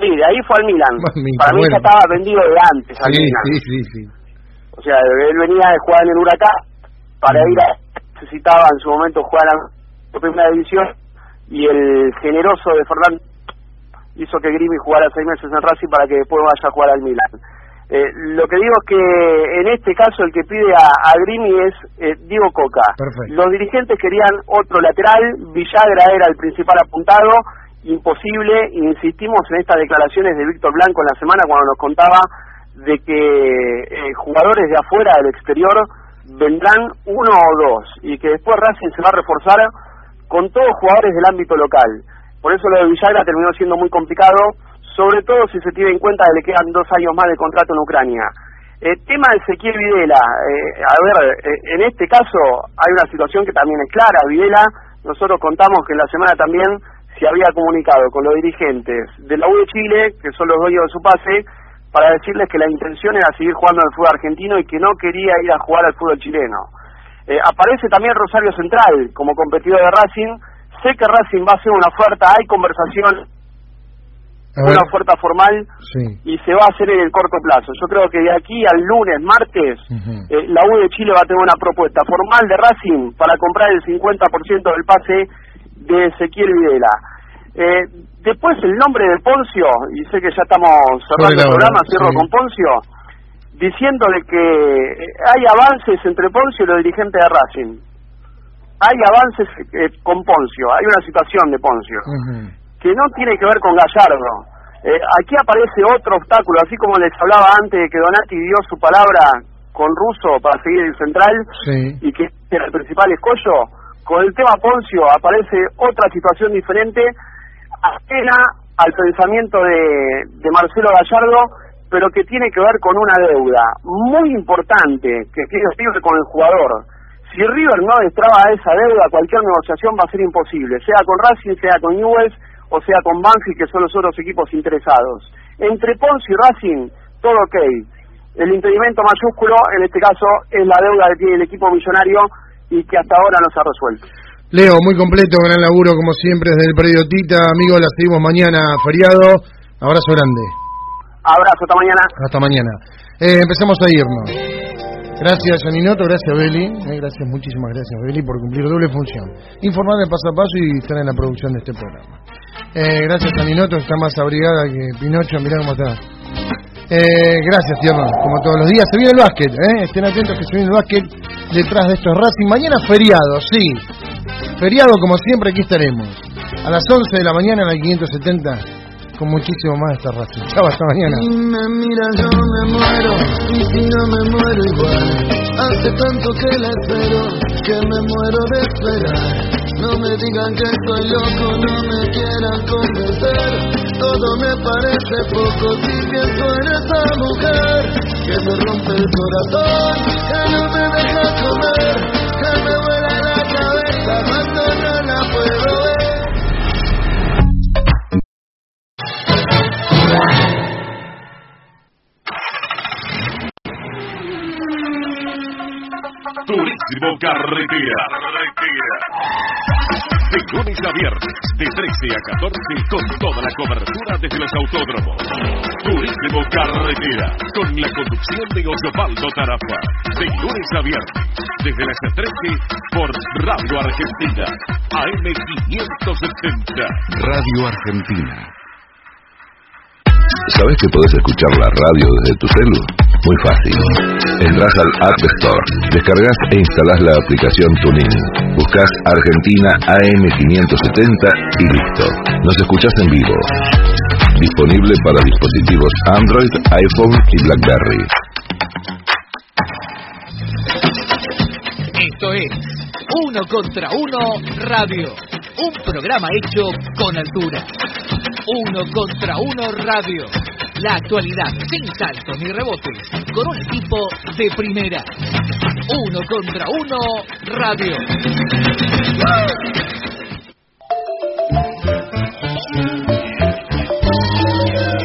[SPEAKER 6] Sí, de ahí fue al Milan. Para mí
[SPEAKER 4] bueno.
[SPEAKER 6] ya estaba vendido de antes al
[SPEAKER 4] Sí,
[SPEAKER 6] Milan.
[SPEAKER 4] sí, sí, sí.
[SPEAKER 6] O sea, él venía de jugar en el Huracán, para ir a... necesitaba en su momento jugar a la primera división, y el generoso de Fernando hizo que Grimi jugara seis meses en Racing para que después vaya a jugar al Milan. Eh, lo que digo es que en este caso el que pide a, a Grimi es eh, Diego Coca.
[SPEAKER 4] Perfecto.
[SPEAKER 6] Los dirigentes querían otro lateral, Villagra era el principal apuntado, imposible, insistimos en estas declaraciones de Víctor Blanco en la semana cuando nos contaba de que eh, jugadores de afuera, del exterior, vendrán uno o dos y que después Racing se va a reforzar con todos jugadores del ámbito local. Por eso lo de Villagra terminó siendo muy complicado, sobre todo si se tiene en cuenta que le quedan dos años más de contrato en Ucrania. El tema de Ezequiel Videla, eh, a ver, eh, en este caso hay una situación que también es clara. Videla, nosotros contamos que en la semana también se había comunicado con los dirigentes de la U de Chile, que son los dueños de su pase, para decirles que la intención era seguir jugando al fútbol argentino y que no quería ir a jugar al fútbol chileno. Eh, aparece también Rosario Central como competidor de Racing. Sé que Racing va a hacer una oferta, hay conversación. Una oferta formal
[SPEAKER 4] Sí.
[SPEAKER 6] y se va a hacer en el corto plazo. Yo creo que de aquí al lunes, martes, eh, la U de Chile va a tener una propuesta formal de Racing para comprar el 50% del pase de Ezequiel Videla. Eh, después el nombre de Poncio, y sé que ya estamos cerrando el
[SPEAKER 4] hora,
[SPEAKER 6] programa, cierro
[SPEAKER 4] sí.
[SPEAKER 6] con Poncio, diciéndole que eh, hay avances entre Poncio y los dirigentes de Racing. Hay avances eh, con Poncio, hay una situación de Poncio que no tiene que ver con Gallardo. Eh, aquí aparece otro obstáculo, así como les hablaba antes de que Donati dio su palabra con Russo para seguir el central
[SPEAKER 4] Sí.
[SPEAKER 6] y que era el principal escollo, con el tema Poncio aparece otra situación diferente, ajena al pensamiento de, de Marcelo Gallardo, pero que tiene que ver con una deuda muy importante que tiene River con el jugador. Si River no destraba esa deuda, cualquier negociación va a ser imposible, sea con Racing, sea con Newell's o sea con Banfield, que son los otros equipos interesados. Entre Ponce y Racing, todo ok. El impedimento mayúsculo, en este caso, es la deuda que tiene el equipo millonario y que hasta ahora no se ha resuelto.
[SPEAKER 4] Leo, muy completo, gran laburo como siempre desde el predio Tita. Amigos, la seguimos mañana feriado. Abrazo grande.
[SPEAKER 6] Abrazo, hasta mañana.
[SPEAKER 4] Hasta mañana. Eh, empecemos a irnos. Gracias, Aninoto. Gracias, Beli. Eh, gracias, muchísimas gracias, Beli, por cumplir doble función. Informar de paso a paso y estar en la producción de este programa. Eh, gracias, Aninoto. Está más abrigada que Pinocho. Mirá cómo está. Eh, gracias, tierno. Como todos los días. Se viene el básquet. ¿eh? Estén atentos que se viene el básquet detrás de estos Racing. Mañana feriado, sí. Feriado, como siempre, aquí estaremos. A las 11 de la mañana en la 570. Con muchísimo más de esta Racing. Chao, hasta mañana.
[SPEAKER 18] Si me mira yo me muero y si no me muero igual Hace tanto que la espero que me muero de esperar no me digan que estoy loco, no me quieran convencer. Todo me parece poco si pienso en esa mujer que me rompe el corazón, que no me deja comer, que me vuela la cabeza.
[SPEAKER 19] Turismo Carretera. De lunes a viernes, de 13 a 14, con toda la cobertura desde los autódromos. Turismo Carretera, con la conducción de Osvaldo Tarafa. De lunes a viernes, desde las 13, por Radio Argentina, AM570.
[SPEAKER 2] Radio Argentina. ¿Sabes que podés escuchar la radio desde tu celu? Muy fácil. Entrás al App Store, descargas e instalás la aplicación TuneIn. Buscas Argentina AM570 y listo. Nos escuchás en vivo. Disponible para dispositivos Android, iPhone y BlackBerry.
[SPEAKER 3] Esto es Uno contra Uno Radio, un programa hecho con altura. Uno contra Uno Radio, la actualidad sin saltos ni rebotes, con un equipo de primera. Uno contra Uno Radio.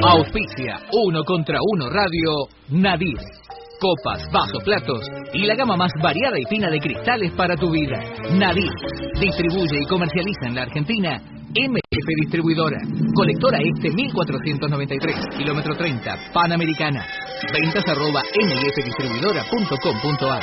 [SPEAKER 3] Auspicia Uno contra Uno Radio Nadir. Copas, vasos, platos y la gama más variada y fina de cristales para tu vida. Nadir. Distribuye y comercializa en la Argentina MF Distribuidora. Colectora Este 1493, kilómetro 30, Panamericana. Ventas arroba mfdistribuidora.com.ar.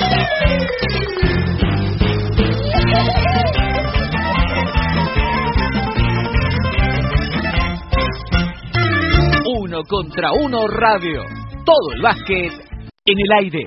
[SPEAKER 3] Uno contra uno radio. Todo el básquet en el aire.